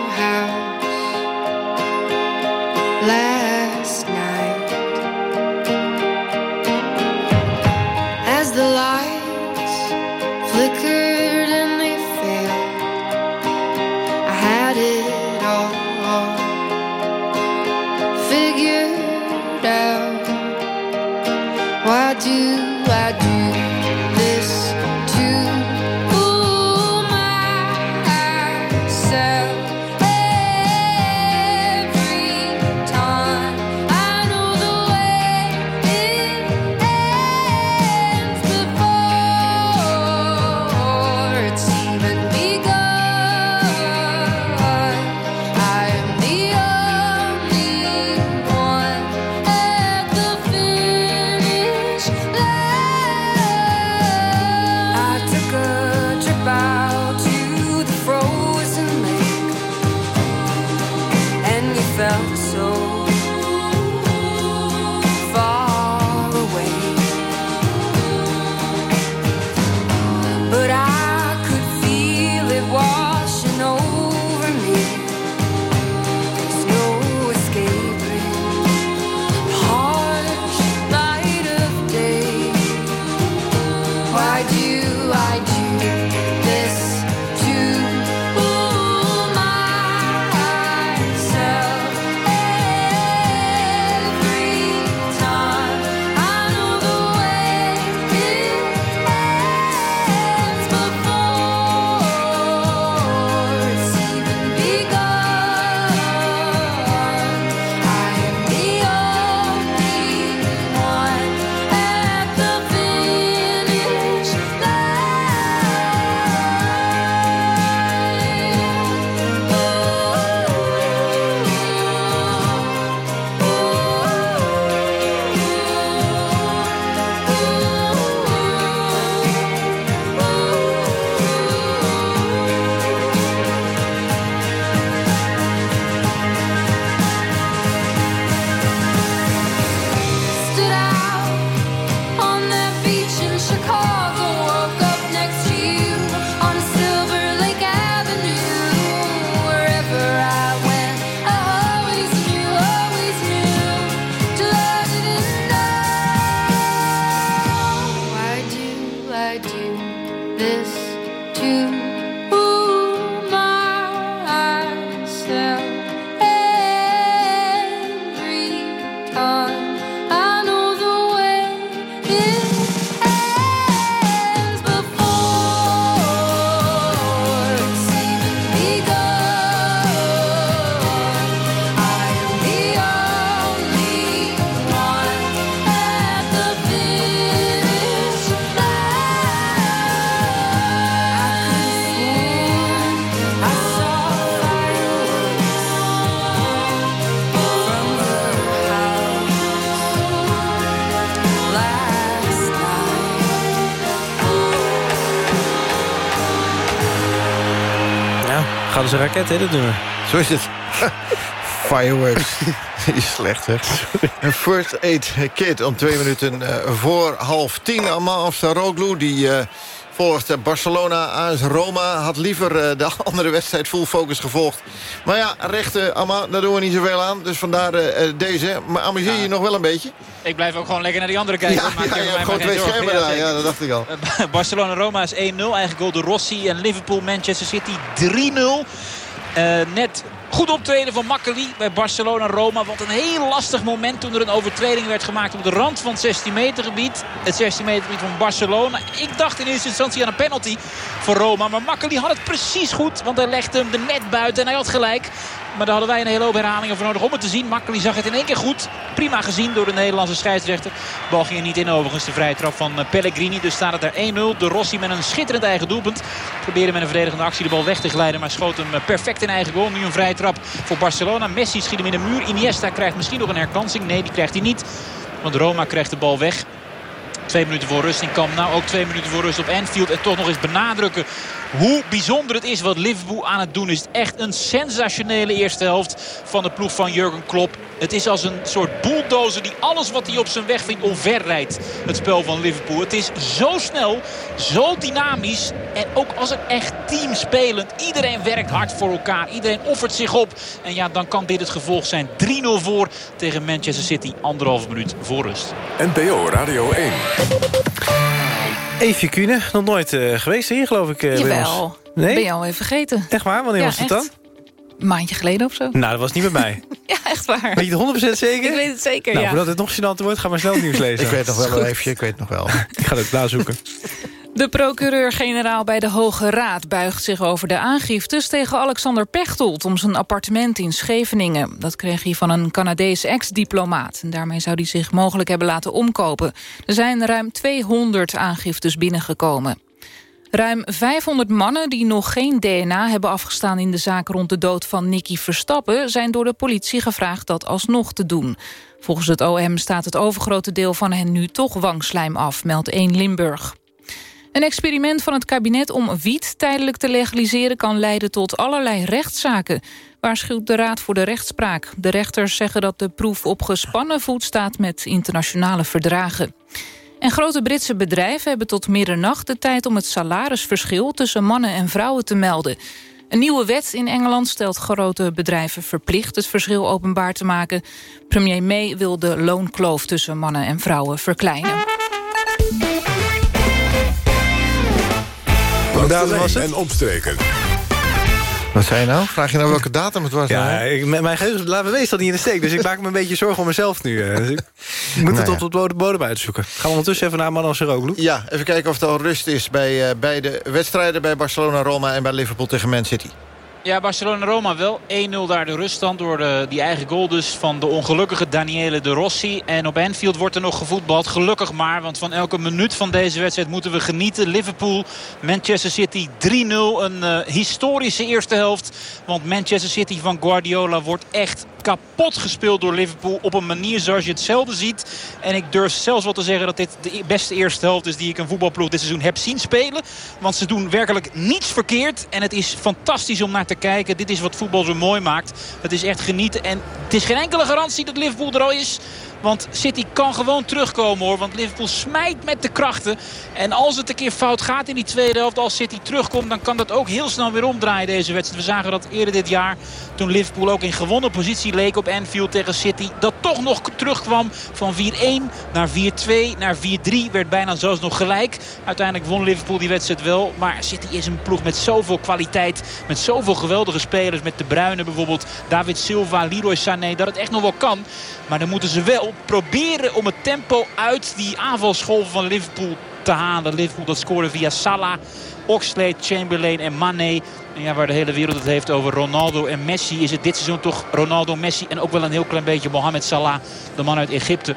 een raket, hè, dit nummer. Zo is het. Fireworks. is slecht, hè? Een first aid kit om twee minuten eh, voor half tien. Amal Afsaroglu, die eh, Barcelona, AS Roma... had liever eh, de andere wedstrijd full focus gevolgd. Maar ja, rechten, Amma, daar doen we niet zoveel aan. Dus vandaar eh, eh, deze. Maar amuseer je nog wel een beetje? Ik blijf ook gewoon lekker naar die andere kijken. Ja, ja, gewoon twee schermen daar. Ja, dat dacht ik al. Barcelona-Roma is 1-0. Eigen goal de Rossi en Liverpool-Manchester City 3-0. Eh, net goed optreden van Makkeli bij Barcelona-Roma. Want een heel lastig moment toen er een overtreding werd gemaakt op de rand van het 16 meter gebied. Het 16 meter gebied van Barcelona. Ik dacht in eerste instantie aan een penalty voor Roma. Maar Makkeli had het precies goed. Want hij legde hem er net buiten en hij had gelijk. Maar daar hadden wij een hele hoop herhalingen voor nodig om het te zien. Makkeli zag het in één keer goed. Prima gezien door de Nederlandse scheidsrechter. De bal ging er niet in overigens. De vrije trap van eh, Pellegrini. Dus staat het daar 1-0. De Rossi met een schitterend eigen doelpunt. Probeerde met een verdedigende actie de bal weg te glijden. Maar schoot hem eh, perfect in eigen goal. Nu een vrije trap voor Barcelona. Messi schiet hem in de muur. Iniesta krijgt misschien nog een herkansing. Nee, die krijgt hij niet. Want Roma krijgt de bal weg. Twee minuten voor rust in Camp Nou ook twee minuten voor rust op Anfield. En toch nog eens benadrukken hoe bijzonder het is wat Liverpool aan het doen is. Echt een sensationele eerste helft van de ploeg van Jurgen Klopp. Het is als een soort bulldozer die alles wat hij op zijn weg vindt omverrijdt. Het spel van Liverpool. Het is zo snel, zo dynamisch. En ook als een echt team spelend. Iedereen werkt hard voor elkaar. Iedereen offert zich op. En ja, dan kan dit het gevolg zijn. 3-0 voor tegen Manchester City. Anderhalve minuut voor rust. NPO Radio 1. Eefje Kuhne, nog nooit eh, geweest hier, geloof ik. eh, bij Jawel. Nee? Ben je al even vergeten. Echt waar? Wanneer Ja, was het dan? echt. Een maandje geleden of zo. Nou, dat was niet bij mij. Ja, echt waar. Weet je het 100% zeker? Ik weet het zeker, nou, ja. voordat het nog gênanter wordt, ga maar snel het nieuws lezen. Ik weet nog wel, even, ik weet nog wel. Ik ga het nazoeken. De procureur-generaal bij de Hoge Raad buigt zich over de aangiftes tegen Alexander Pechtold om zijn appartement in Scheveningen. Dat kreeg hij van een Canadees ex-diplomaat. Daarmee zou hij zich mogelijk hebben laten omkopen. Er zijn ruim 200 aangiftes binnengekomen. Ruim 500 mannen die nog geen DNA hebben afgestaan in de zaak rond de dood van Nicky Verstappen zijn door de politie gevraagd dat alsnog te doen. Volgens het OM staat het overgrote deel van hen nu toch wangslijm af, meldt 1 Limburg. Een experiment van het kabinet om wiet tijdelijk te legaliseren... kan leiden tot allerlei rechtszaken, waarschuwt de Raad voor de Rechtspraak. De rechters zeggen dat de proef op gespannen voet staat... met internationale verdragen. En grote Britse bedrijven hebben tot middernacht de tijd... om het salarisverschil tussen mannen en vrouwen te melden. Een nieuwe wet in Engeland stelt grote bedrijven verplicht... het verschil openbaar te maken. Premier May wil de loonkloof tussen mannen en vrouwen verkleinen. De lijn en opstreken. Wat zei je nou? Vraag je nou welke datum het was? Ja, ik, mijn mijn geheugen laat me meestal niet in de steek. Dus ik maak me een beetje zorgen om mezelf nu. eh. Dus ik moet het Nou op de bodem- uitzoeken. Gaan we ondertussen even naar Manon Seroglu. Ja, even kijken of het al rust is bij eh, beide wedstrijden... bij Barcelona, Roma en bij Liverpool tegen Man City. Ja, Barcelona-Roma wel. 1-0 daar de ruststand door de, die eigen goal dus van de ongelukkige Daniele de Rossi. En op Anfield wordt er nog gevoetbald. Gelukkig maar, want van elke minuut van deze wedstrijd moeten we genieten. Liverpool, Manchester City 3-0. Een eh, historische eerste helft. Want Manchester City van Guardiola wordt echt kapot gespeeld door Liverpool. Op een manier zoals je het ziet. En ik durf zelfs wel te zeggen dat dit de beste eerste helft is... die ik een voetbalploeg dit seizoen heb zien spelen. Want ze doen werkelijk niets verkeerd. En het is fantastisch om naar te kijken. Dit is wat voetbal zo mooi maakt. Het is echt genieten. En het is geen enkele garantie dat Liverpool er al is. Want City kan gewoon terugkomen hoor. Want Liverpool smijt met de krachten. En als het een keer fout gaat in die tweede helft. Als City terugkomt dan kan dat ook heel snel weer omdraaien deze wedstrijd. We zagen dat eerder dit jaar. Toen Liverpool ook in gewonnen positie leek op Anfield tegen City. Dat toch nog terugkwam van 4-1 naar 4-2 naar 4-3. Werd bijna zelfs nog gelijk. Uiteindelijk won Liverpool die wedstrijd wel. Maar City is een ploeg met zoveel kwaliteit. Met zoveel geweldige spelers. Met De Bruyne bijvoorbeeld. David Silva, Leroy Sané. Dat het echt nog wel kan. Maar dan moeten ze wel proberen om het tempo uit die aanvalsgolven van Liverpool te halen. Liverpool dat scoorde via Salah, Oxlade, Chamberlain en Mane. En ja, waar de hele wereld het heeft over Ronaldo en Messi... is het dit seizoen toch Ronaldo, Messi en ook wel een heel klein beetje Mohamed Salah. De man uit Egypte.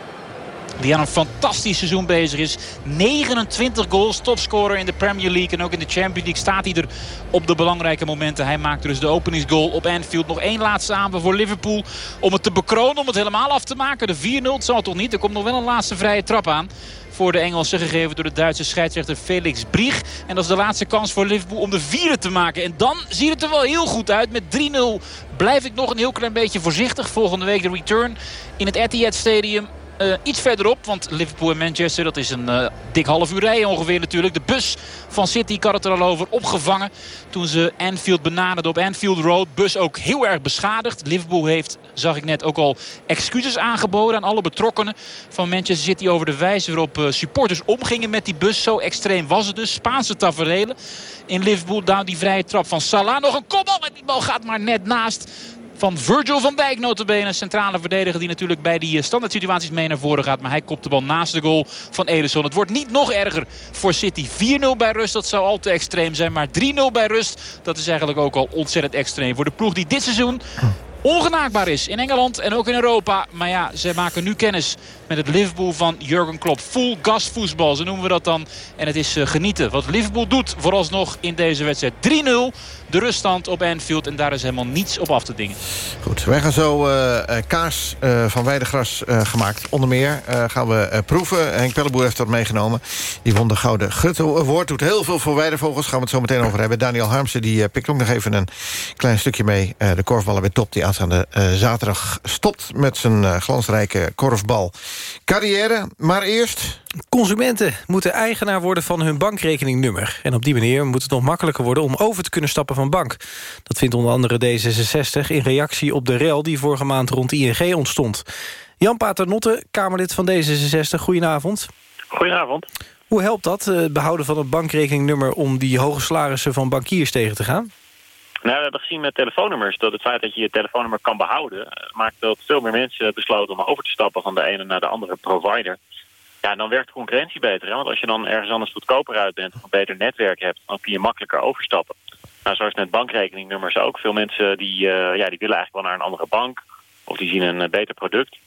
Die aan een fantastisch seizoen bezig is. 29 goals, topscorer in de Premier League. En ook in de Champions League staat hij er op de belangrijke momenten. Hij maakte dus de openingsgoal op Anfield. Nog één laatste aanval voor Liverpool. Om het te bekronen, om het helemaal af te maken. De 4-0 het zal toch niet. Er komt nog wel een laatste vrije trap aan voor de Engelsen. Gegeven door de Duitse scheidsrechter Felix Brieg. En dat is de laatste kans voor Liverpool om de vierde te maken. En dan ziet het er wel heel goed uit. Met 3-0 blijf ik nog een heel klein beetje voorzichtig. Volgende week de return in het Etihad Stadium. Eh, iets verderop, want Liverpool en Manchester, dat is een eh, dik half uur rijden ongeveer natuurlijk. De bus van City, had het er al over, opgevangen toen ze Anfield benaderden op Anfield Road. Bus ook heel erg beschadigd. Liverpool heeft, zag ik net, ook al excuses aangeboden aan alle betrokkenen van Manchester City over de wijze waarop eh, supporters omgingen met die bus. Zo extreem was het dus. Spaanse taferelen in Liverpool. Daar die vrije trap van Salah. Nog een kopbal en die bal gaat maar net naast. Van Virgil van Dijk notabene. Centrale verdediger die natuurlijk bij die eh, standaard situaties mee naar voren gaat. Maar hij kopt de bal naast de goal van Ederson. Het wordt niet nog erger voor City. 4-0 bij rust, dat zou al te extreem zijn. Maar 3-0 bij rust, dat is eigenlijk ook al ontzettend extreem. Voor de ploeg die dit seizoen ongenaakbaar is in Engeland en ook in Europa. Maar ja, ze maken nu kennis met het Liverpool van Jurgen Klopp. Full gas voetbal, zo noemen we dat dan. En het is uh, genieten wat Liverpool doet vooralsnog in deze wedstrijd. 3-0, de ruststand op Anfield. En daar is helemaal niets op af te dingen. Goed, wij gaan zo uh, kaas uh, van weidegras gemaakt. Onder meer gaan we proeven. Henk Pelleboer heeft dat meegenomen. Die won de Gouden Grutte Award. Doet heel veel voor weidevogels. Gaan we het zo meteen over hebben. Daniel Harmsen die pikt ook nog even een klein stukje mee. de korfballen bij Top die aanstaande zaterdag stopt... met zijn glansrijke korfbal carrière. Maar eerst... Consumenten moeten eigenaar worden van hun bankrekeningnummer. En op die manier moet het nog makkelijker worden om over te kunnen stappen van bank. Dat vindt onder andere D66 in reactie op de rel die vorige maand rond ING ontstond. Jan Paternotte, Kamerlid van D66, goedenavond. Goedenavond. Hoe helpt dat, het behouden van een bankrekeningnummer... om die hoge salarissen van bankiers tegen te gaan? Nou, we hebben gezien met telefoonnummers dat het feit dat je je telefoonnummer kan behouden... maakt dat veel meer mensen besloten om over te stappen van de ene naar de andere provider. Ja, dan werkt de concurrentie beter. Hè? Want als je dan ergens anders goedkoper uit bent of een beter netwerk hebt... dan kun je makkelijker overstappen. Nou, zoals met bankrekeningnummers ook. Veel mensen die, uh, ja, die willen eigenlijk wel naar een andere bank... of die zien een uh, beter product.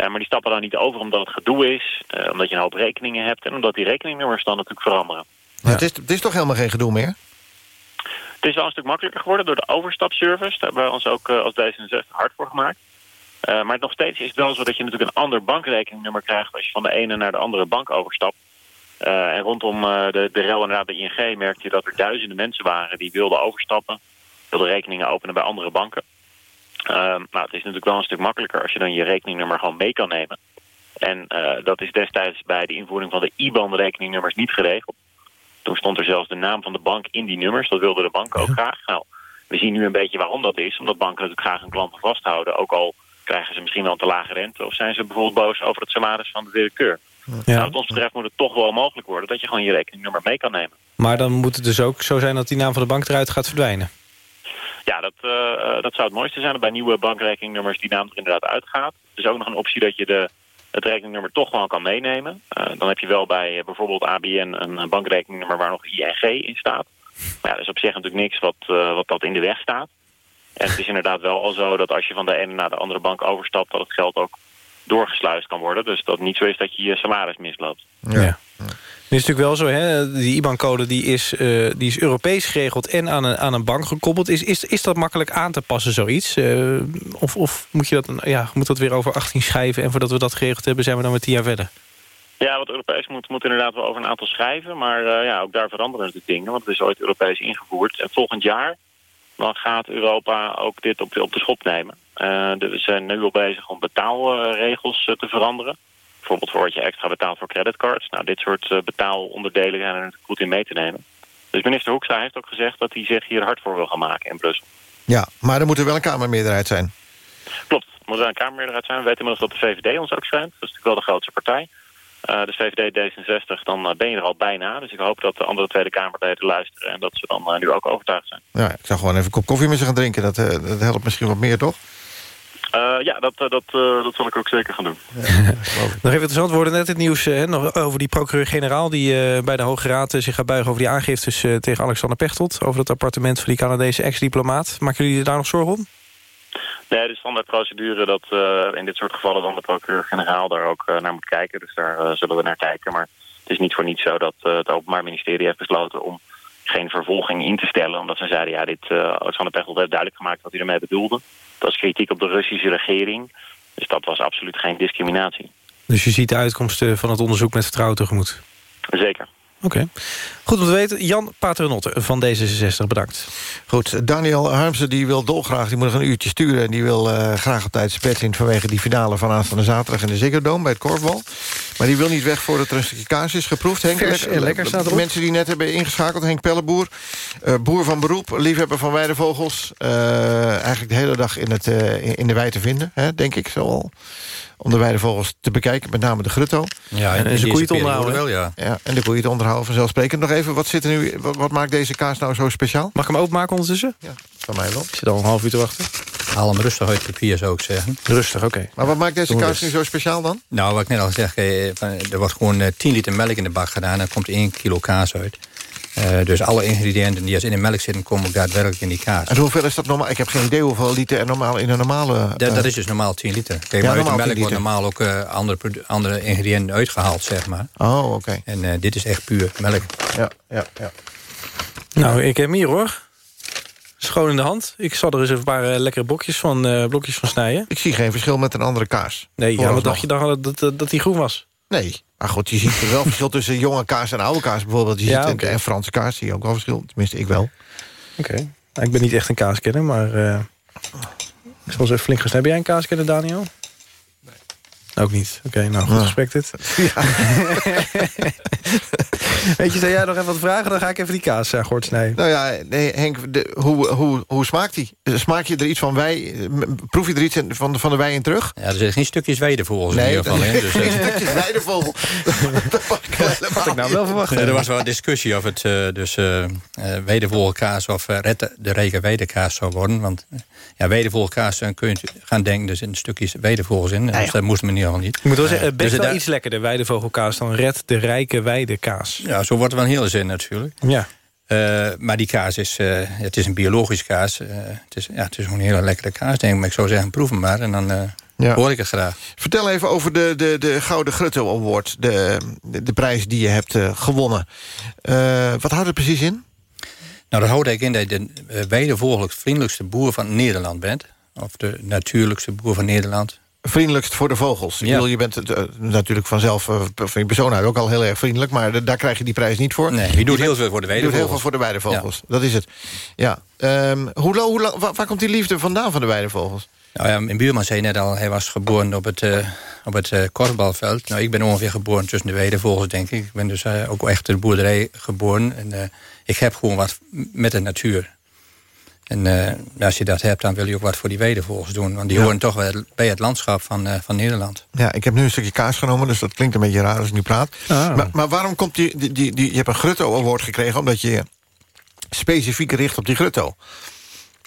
Uh, maar die stappen dan niet over omdat het gedoe is... omdat je een hoop rekeningen hebt... en omdat die rekeningnummers dan natuurlijk veranderen. Ja. Het, is, het is toch helemaal geen gedoe meer? Het is wel een stuk makkelijker geworden door de overstapservice. Daar hebben we ons ook uh, als D66 hard voor gemaakt. Uh, maar nog steeds is het wel zo dat je natuurlijk een ander bankrekeningnummer krijgt... als je van de ene naar de andere bank overstapt. Uh, en rondom de, de rel inderdaad bij ING merkte je dat er duizenden mensen waren... die wilden overstappen, wilden rekeningen openen bij andere banken. nou, het is natuurlijk wel een stuk makkelijker als je dan je rekeningnummer gewoon mee kan nemen. En dat is destijds bij de invoering van de IBAN-rekeningnummers niet geregeld. Toen stond er zelfs de naam van de bank in die nummers. Dat wilde de bank ook graag. Nou, we zien nu een beetje waarom dat is. Omdat banken natuurlijk graag hun klanten vasthouden. Ook al krijgen ze misschien wel een te lage rente. Of zijn ze bijvoorbeeld boos over het salaris van de directeur. Ja. Nou, wat ons betreft moet het toch wel mogelijk worden... dat je gewoon je rekeningnummer mee kan nemen. Maar dan moet het dus ook zo zijn dat die naam van de bank eruit gaat verdwijnen. Ja, dat, uh, dat zou het mooiste zijn. Bij nieuwe bankrekeningnummers die naam er inderdaad uitgaat. Er is ook nog een optie dat je de het rekeningnummer toch gewoon kan meenemen. Uh, dan heb je wel bij uh, bijvoorbeeld ABN een bankrekeningnummer waar nog ING in staat. Maar ja, dat is op zich natuurlijk niks wat, wat dat in de weg staat. En het is inderdaad wel al zo dat als je van de ene naar de andere bank overstapt... dat het geld ook doorgesluist kan worden. Dus dat het niet zo is dat je je salaris misloopt. Ja. ja. Nu is natuurlijk wel zo, hè? die IBAN-code die is, uh, die is Europees geregeld en aan een, aan een bank gekoppeld. Is, is, is dat makkelijk aan te passen, zoiets? Uh, of of moet, je dat, ja, moet dat weer over 18 schrijven... en voordat we dat geregeld hebben, zijn we dan weer tien jaar verder? Ja, wat Europees moet, moet inderdaad wel over een aantal schrijven. Maar uh, ja, ook daar veranderen de dingen, want het is ooit Europees ingevoerd. En volgend jaar dan gaat Europa ook dit op de, op de schop nemen. we zijn nu al bezig om betaalregels te veranderen bijvoorbeeld voor wat je extra betaalt voor creditcards. Nou, dit soort uh, betaalonderdelen zijn er goed in mee te nemen. Dus minister Hoekstra heeft ook gezegd dat hij zich hier hard voor wil gaan maken in Brussel. Ja, maar er moet er wel een Kamermeerderheid zijn. Klopt, er moet er een Kamermeerderheid zijn. We weten inmiddels dat de VVD ons ook steunt. Dat is natuurlijk wel de grootste partij. Uh, dus VVD D66, dan uh, ben je er al bijna. Dus ik hoop dat de andere Tweede Kamerleden luisteren... en dat ze dan uh, nu ook overtuigd zijn. Ja, ik zou gewoon even een kop koffie met ze gaan drinken. Dat, dat helpt misschien wat meer, toch? Uh, ja, dat, dat, uh, dat zal ik ook zeker gaan doen. Ja, nog even interessant, we net het nieuws uh, nog over die procureur-generaal... die bij de Hoge Raad zich gaat buigen over die aangiftes tegen Alexander Pechtold... over het appartement van die Canadese ex-diplomaat. Maken jullie daar nog zorgen om? Nee, de standaardprocedure dat in dit soort gevallen... dan de procureur-generaal daar ook naar moet kijken. Dus daar zullen we naar kijken. Maar het is niet voor niets zo dat het Openbaar Ministerie heeft besloten... om geen vervolging in te stellen. Omdat ze zeiden, ja, dit Alexander Pechtold heeft duidelijk gemaakt... wat hij ermee bedoelde. Dat was kritiek op de Russische regering. Dus dat was absoluut geen discriminatie. Dus je ziet de uitkomsten van het onderzoek met vertrouwen tegemoet? Zeker. Oké. Okay. Goed om te weten. Jan Paternotte van D66, bedankt. Goed, Daniel Harmsen die wil dolgraag, die moet nog een uurtje sturen... en die wil uh, graag op tijd zijn bed in... vanwege die finale van aanstaande zaterdag in de Ziggo Dome bij het korfbal. Maar die wil niet weg voordat er een stukje kaas is geproefd. Henk, Vers en lekker staat erop. Mensen die net hebben ingeschakeld. Henk Pelleboer, uh, boer van beroep, liefhebber van weidevogels. Uh, eigenlijk de hele dag in, het, in de wei te vinden, hè, denk ik zo al om de weidevogels te bekijken, met name de grutto. Ja, en, en zijn koeien te onderhouden. Wel, ja. ja. en de koeien te onderhouden vanzelfsprekend. Nog even, wat, zit er nu, wat, wat, maakt deze kaas nou zo speciaal? Mag ik hem openmaken ondertussen? Ja, van mij wel. Ik zit al een half uur te wachten. haal hem rustig uit het papier, zou ik zeggen. Rustig, oké. Maar wat maakt deze kaas nu zo speciaal dan? Nou, wat ik net al zeg, eh, er wordt gewoon eh, 10 liter melk in de bak gedaan... en er komt 1 kilo kaas uit. Eh, dus alle ingrediënten die als in de melk zitten... komen ook daadwerkelijk in die kaas. En hoeveel is dat normaal? Ik heb geen idee hoeveel liter er normaal in een normale... Dat, eh, dat is dus normaal 10 liter. Kijk, Ja, maar uit de normaal melk 10 wordt normaal ook eh, andere, andere ingrediënten uitgehaald, zeg maar. Oh, oké. En eh, dit is echt puur melk. Ja, ja, ja. Nou, ik heb hem hier hoor. Schoon in de hand. Ik zal er eens een paar lekkere blokjes van, eh, blokjes van snijden. Ik zie geen verschil met een andere kaas. Nee, ja, wat dacht je dan dat, dat, dat die groen was? Nee. Maar goed, je ziet er wel verschil tussen jonge kaas en oude kaas bijvoorbeeld. Je Ja, ziet. En Franse kaas zie je ook wel verschil. Tenminste, ik wel. Oké. Nou, ik ben niet echt een kaaskenner, maar... eh ik zal eens even flink gaan. Ben jij een kaaskenner, Daniel? Ook niet. Oké, nou, goed Ja. respected. Weet je, zou jij nog even wat vragen? Dan ga ik even die kaas uh, gort snijden. Nou ja, nee, Henk, de, hoe, hoe, hoe smaakt die? Smaak je er iets van eh, Proef je er iets in- van, van de wei in terug? Ja, er zitten geen stukjes weidevogels Nee, in ieder geval in. Dus, geen eh, stukjes weidevogel. Had ik nou wel verwacht. Ja, er was wel discussie of het eh, dus eh eh, wedevogelkaas of uh, de reken wedekaas zou worden. Want eh, ja, wedevogelkaas dan kun je gaan denken, er zitten stukjes wedevogels in. Dus dat moest men in niet. Ik moet wel zeggen, best Dus wel iets lekkerder weidevogelkaas... dan red de rijke weidekaas. Ja, zo wordt het wel een hele zin natuurlijk. Ja. Eh, maar die kaas is, eh, het is een biologisch kaas. Eh, het, is, ja, het is gewoon een hele lekkere kaas, denk ik. Maar ik zou zeggen, proef hem maar en dan eh, Ja. hoor ik het graag. Vertel even over de, de, de Gouden Grutto Award. De, de, de prijs die je hebt eh, gewonnen. Eh, wat houdt het precies in? Nou, dat houdt eigenlijk in dat je de uh, wedervolgelijk vriendelijkste boer van Nederland bent. Of de natuurlijkste boer van Nederland. Vriendelijkst voor de vogels. Ik Ja. bedoel, je bent eh, natuurlijk vanzelf eh, van je persoon uit ook al heel erg vriendelijk... maar de- daar krijg je die prijs niet voor. Nee, je doet heel veel voor de Je doet heel weidevogels. veel voor de weidevogels. Dat is het. Ja. Ehm, hoe, lang- hoe, waar, waar komt die liefde vandaan van de weidevogels? Nou ja, mijn buurman zei net al, hij was geboren op het, eh, op het korfbalveld. Nou, ik ben ongeveer geboren tussen de weidevogels, denk ik. Ik ben dus ook echt in de boerderij geboren. En ik heb gewoon wat met de natuur. En eh, als je dat hebt, dan wil je ook wat voor die weidevogels doen. Want die Ja. horen toch wel bij het landschap van, eh, van Nederland. Ja, ik heb nu een stukje kaas genomen, dus dat klinkt een beetje raar als ik nu praat. Ah. Maar, maar waarom komt die, die, die, die... Je hebt een Grutto Award gekregen omdat je specifiek richt op die Grutto.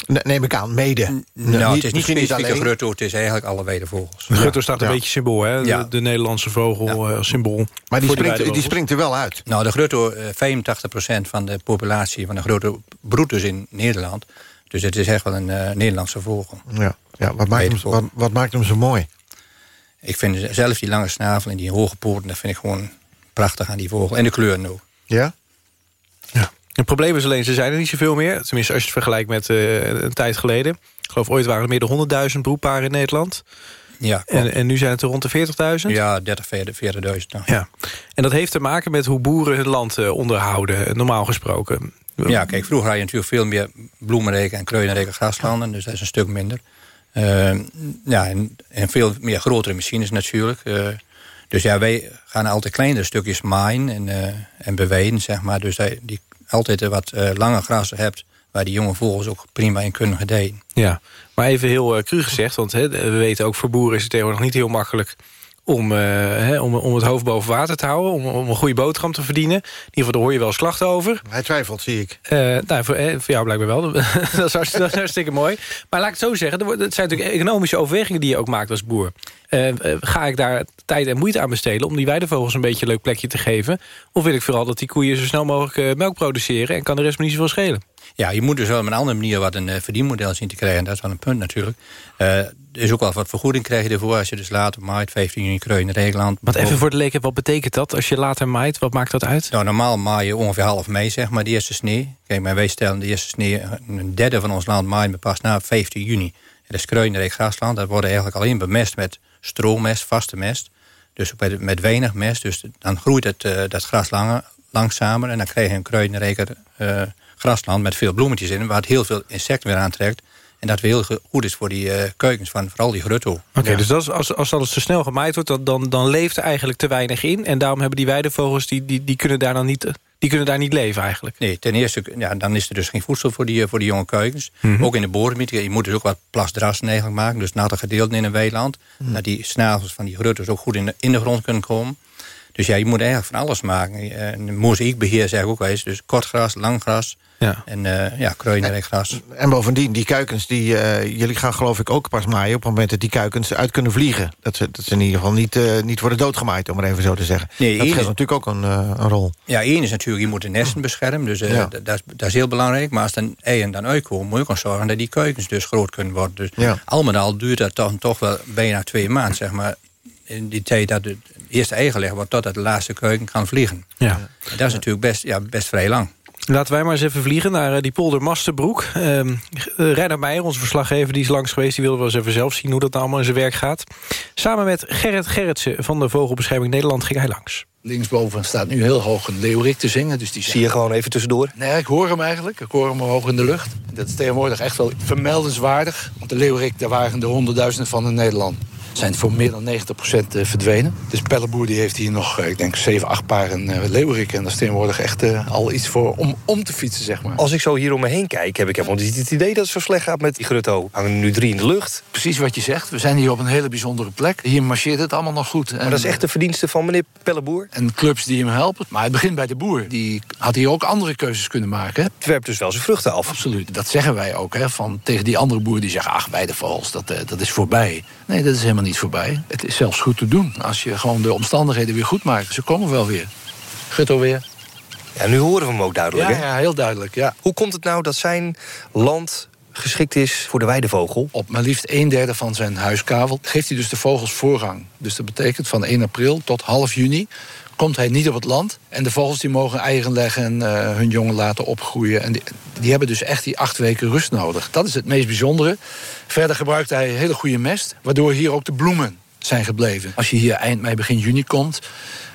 Ne- Neem ik aan, mede. nou, het is niet misschien specifiek een alleen. grutto, het is eigenlijk alle weidevogels. De gutto staat een Ja. beetje symbool, hè? De, Ja. de Nederlandse vogel eh, symbool. Maar die springt, die springt er wel uit. Nou, de grutto, eh, 85% van de populatie van de grutto broedt dus in Nederland. Dus het is echt wel een eh, Nederlandse vogel. Ja, ja wat, maakt hem, wat, wat maakt hem zo mooi? Ik vind zelf die lange snavel en die hoge poten... dat vind ik gewoon prachtig aan die vogel. En de kleuren ook. Ja? Het probleem is alleen, ze zijn er niet zoveel meer. Tenminste, als je het vergelijkt met eh, een tijd geleden. Ik geloof ooit waren er meer dan 100.000 broedparen in Nederland. Ja, En, en nu zijn het er rond de 40.000. ja 30, 40, 40.000. nou. Ja. En dat heeft te maken met hoe boeren hun land eh, onderhouden, normaal gesproken. Ja, kijk, vroeger had je natuurlijk veel meer bloemenreken en kruidenreken graslanden. Dus dat is een stuk minder. Eh, ja, en, en veel meer grotere machines natuurlijk. Eh, dus ja, wij gaan altijd kleinere stukjes maaien en, eh, en beweiden, zeg maar. Dus dat je die altijd een wat lange grassen hebt... waar die jonge vogels ook prima in kunnen gedijen. Ja, maar even heel uh, cru gezegd, want we weten ook voor boeren is het tegenwoordig niet heel makkelijk om, uh, hè, om, om het hoofd boven water te houden, om, om een goede boterham te verdienen. In ieder geval, daar hoor je wel eens klachten over. Hij twijfelt, zie ik. Uh, nou, voor, eh, voor jou blijkbaar wel. dat, is hartstikke, dat is hartstikke mooi. Maar laat ik het zo zeggen, er het zijn natuurlijk economische overwegingen die je ook maakt als boer. Uh, uh, ga ik daar tijd en moeite aan besteden om die weidevogels een beetje een leuk plekje te geven? Of wil ik vooral dat die koeien zo snel mogelijk uh, melk produceren en kan de rest me niet zoveel schelen? Ja, je moet dus wel op een andere manier wat een uh, verdienmodel zien te krijgen. Dat is wel een punt natuurlijk. Is ook wel wat vergoeding krijg je ervoor als je dus later maait, 15 juni kruin in Nederland. Want even voor de leken, wat betekent dat als je later maait? Wat maakt dat uit? Nou, normaal maai je ongeveer half mei, zeg maar, de eerste sneeuw. Kijk, maar wij stellen de eerste sneeuw, een derde van ons land maaien we pas na 15 juni. Het is kruidenrijk grasland, dat wordt eigenlijk alleen bemest met stroommest, vaste mest. Dus met, met weinig mest, dus dan groeit het, uh, dat gras langer, langzamer... en dan krijg je een kruidenrijker uh, grasland met veel bloemetjes in... waar het heel veel insecten weer aantrekt. En dat weer heel goed is voor die uh, keukens van vooral die grutto. Oké, okay, ja. dus dat is, als, als dat te snel gemaaid wordt, dan, dan, dan leeft er eigenlijk te weinig in. En daarom hebben die weidevogels, die, die, die, kunnen, daar dan niet, die kunnen daar niet leven eigenlijk. Nee, ten eerste, ja, dan is er dus geen voedsel voor die, voor die jonge keukens. Mhm. Mm -hmm. Ook in de bodem, je moet dus ook wat plasdrassen eigenlijk maken. Dus natte gedeelten in een weiland. Mm -hmm. Dat die snavels van die grutters ook goed in de, in de grond kunnen komen. Dus ja, je moet eigenlijk van alles maken. En mozaïekbeheer zeg ik ook wel eens. Dus kort gras, lang gras. Ja. En uh, ja, gras. En bovendien, die kuikens, die, uh, jullie gaan geloof ik ook pas maaien... op het moment dat die kuikens uit kunnen vliegen. Dat ze, dat ze in ieder geval niet, uh, niet worden doodgemaaid, om maar even zo te zeggen. Nee, dat speelt natuurlijk ook een, een, rol. Ja, één is natuurlijk, je moet de nesten beschermen. Dus ja. dat, is, dat is heel belangrijk. Maar als dan eieren dan uitkomen, moet je ook zorgen... dat die kuikens dus groot kunnen worden. Dus ja. al met al duurt dat toch, toch wel bijna twee maanden, zeg maar in die tijd dat het eerste ei gelegd wordt... totdat de laatste keuken kan vliegen. Ja. Dat is natuurlijk best, ja, best vrij lang. Laten wij maar eens even vliegen naar uh, die polder Masterbroek. Uh, Reiner Meijer, onze verslaggever, die is langs geweest... die wilde wel eens even zelf zien hoe dat nou allemaal in zijn werk gaat. Samen met Gerrit Gerritsen van de Vogelbescherming Nederland ging hij langs. Linksboven staat nu heel hoog een leeuwerik te zingen. Dus die Zie je gewoon even tussendoor? Nee, ik hoor hem eigenlijk. Ik hoor hem hoog in de lucht. Dat is tegenwoordig echt wel vermeldenswaardig. Want de leeuwerik, daar waren er honderdduizenden van in Nederland zijn voor meer dan 90% verdwenen. Dus Pelleboer die heeft hier nog, ik denk, 7, 8 paren uh, leeuwerik. En dat is tegenwoordig echt uh, al iets voor om, om te fietsen, zeg maar. Als ik zo hier om me heen kijk, heb ik helemaal niet het idee dat het zo slecht gaat met die grutto. Hangen nu drie in de lucht. Precies wat je zegt. We zijn hier op een hele bijzondere plek. Hier marcheert het allemaal nog goed. Maar en, dat is echt de verdienste van meneer Pelleboer? En clubs die hem helpen. Maar het begint bij de boer. Die had hier ook andere keuzes kunnen maken. Het werpt dus wel zijn vruchten af. Absoluut. Dat zeggen wij ook. Hè, van, tegen die andere boer die zeggen, ach, weidevogels, dat, uh, dat is voorbij. Nee, dat is helemaal niet voorbij. Het is zelfs goed te doen. Als je gewoon de omstandigheden weer goed maakt. Ze komen wel weer. Gutto weer. Ja, nu horen we hem ook duidelijk. Ja, hè? ja, heel duidelijk. Ja. Hoe komt het nou dat zijn land geschikt is voor de weidevogel? Op maar liefst een derde van zijn huiskavel geeft hij dus de vogels voorrang. Dus dat betekent van 1 april tot half juni komt hij niet op het land. En de vogels die mogen eieren leggen en uh, hun jongen laten opgroeien. En die, die, hebben dus echt die acht weken rust nodig. Dat is het meest bijzondere. Verder gebruikt hij hele goede mest, waardoor hier ook de bloemen zijn gebleven. Als je hier eind mei, begin juni komt...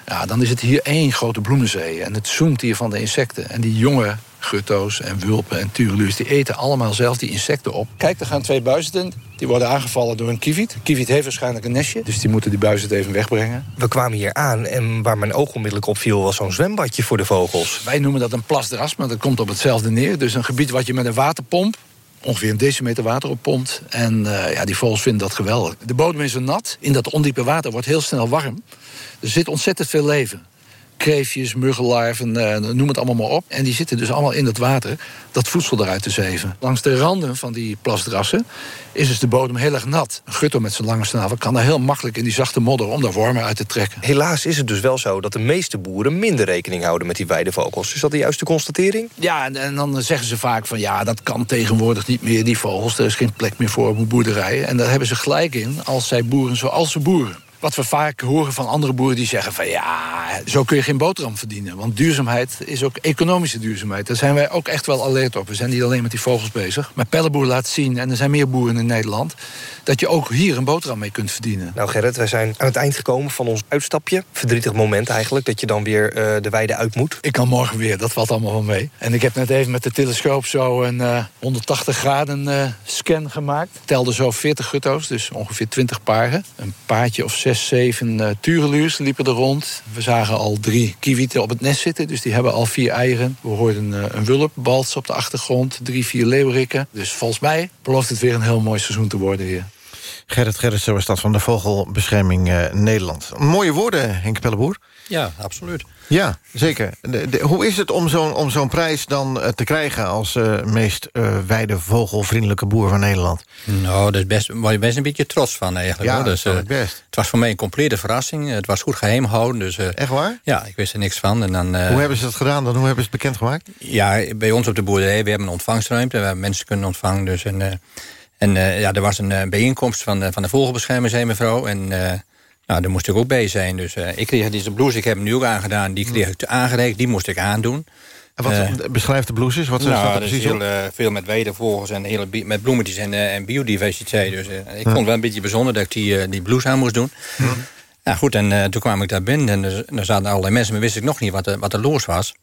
Ja, dan is het hier één grote bloemenzee. En het zoemt hier van de insecten. En die jonge gutto's en wulpen en tureluurs... die eten allemaal zelf die insecten op. Kijk, er gaan twee buizen Die worden aangevallen door een kieviet. Kieviet heeft waarschijnlijk een nestje, dus die moeten die buizen even wegbrengen. We kwamen hier aan en waar mijn oog onmiddellijk opviel... was zo'n zwembadje voor de vogels. Wij noemen dat een plasdras, maar dat komt op hetzelfde neer. Dus een gebied wat je met een waterpomp ongeveer een decimeter water oppompt. En uh, ja, die vogels vinden dat geweldig. De bodem is zo nat. In dat ondiepe water wordt heel snel warm. Er zit ontzettend veel leven. Kreefjes, muggenlarven, uh, noem het allemaal maar op. En die zitten dus allemaal in dat water dat voedsel eruit te zeven. Langs de randen van die plasdrassen is dus de bodem heel erg nat. Een gutto met zijn lange snavel kan daar heel makkelijk in die zachte modder... om daar wormen uit te trekken. Helaas is het dus wel zo dat de meeste boeren minder rekening houden met die weidevogels. Is dat de juiste constatering? Ja, en, en dan zeggen ze vaak van ja, dat kan tegenwoordig niet meer, die vogels. Er is geen plek meer voor op boerderijen. En daar hebben ze gelijk in als zij boeren zoals ze boeren. Wat we vaak horen van andere boeren die zeggen van ja, zo kun je geen boterham verdienen. Want duurzaamheid is ook economische duurzaamheid. Daar zijn wij ook echt wel alert op. We zijn niet alleen met die vogels bezig. Maar Pelleboer laat zien, en er zijn meer boeren in Nederland... dat je ook hier een boterham mee kunt verdienen. Nou Gerrit, wij zijn aan het eind gekomen van ons uitstapje. Verdrietig moment eigenlijk, dat je dan weer uh, de weide uit moet. Ik kan morgen weer, dat valt allemaal wel mee. En ik heb net even met de telescoop zo een uh, 180 graden uh, scan gemaakt. Telde zo 40 gutto's, dus ongeveer 20 paren. Een paardje of 6 zes, zeven uh, tureluurs liepen er rond. We zagen al drie kiewieten op het nest zitten, dus die hebben al vier eieren. We hoorden uh, een wulpbals op de achtergrond, drie, vier leeuwerikken. Dus volgens mij belooft het weer een heel mooi seizoen te worden hier. Gerrit Gerritsen was dat van de Vogelbescherming uh, Nederland. Mooie woorden, Henk Pelleboer. Ja, absoluut. Ja, zeker. De, de, hoe is het om zo'n om zo'n prijs dan uh, te krijgen... als uh, meest uh, wijde vogelvriendelijke boer van Nederland? Nou, daar best, waar je best een beetje trots van eigenlijk. Ja, hoor. Dus, dat best. Het was voor mij een complete verrassing. Het was goed geheim gehouden. Dus, Echt waar? Ja, ik wist er niks van. En dan, hoe hebben ze dat gedaan dan? Hoe hebben ze het bekendgemaakt? Ja, bij ons op de boerderij, we hebben een ontvangstruimte. We hebben mensen kunnen ontvangen. Dus, en en ja, er was een bijeenkomst van de, van de vogelbeschermer, zei mevrouw. En nou, daar moest ik ook bij zijn. Dus uh, ik kreeg deze blouse, ik heb hem nu ook aangedaan. Die kreeg ik aangereikt, die moest ik aandoen. En wat uh, beschrijft de blouses? Wat nou, staat er dat precies heel, uh, veel met weidevogels en hele met bloemetjes en, en biodiversiteit. Dus ik vond het wel een beetje bijzonder dat ik die, die blouse aan moest doen. Ja. Nou goed, en toen kwam ik daar binnen en er, er zaten allerlei mensen... maar wist ik nog niet wat er, wat er los was.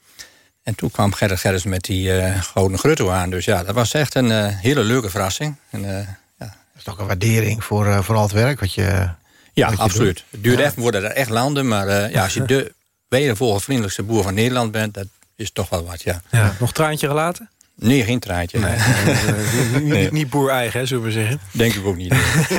En toen kwam Gerrit Gerrits met die gouden grutto aan. Dus ja, dat was echt een hele leuke verrassing. En, ja. Dat is toch een waardering voor, voor al het werk wat je... Ja, absoluut. Het worden er echt landen, maar uh, ja, als je de wedervolgens vriendelijkste boer van Nederland bent, dat is toch wel wat, ja. ja. Nog traantje gelaten? Nee, geen traantje. Nee, Niet, niet boer-eigen, zullen we zeggen. Denk ik ook niet.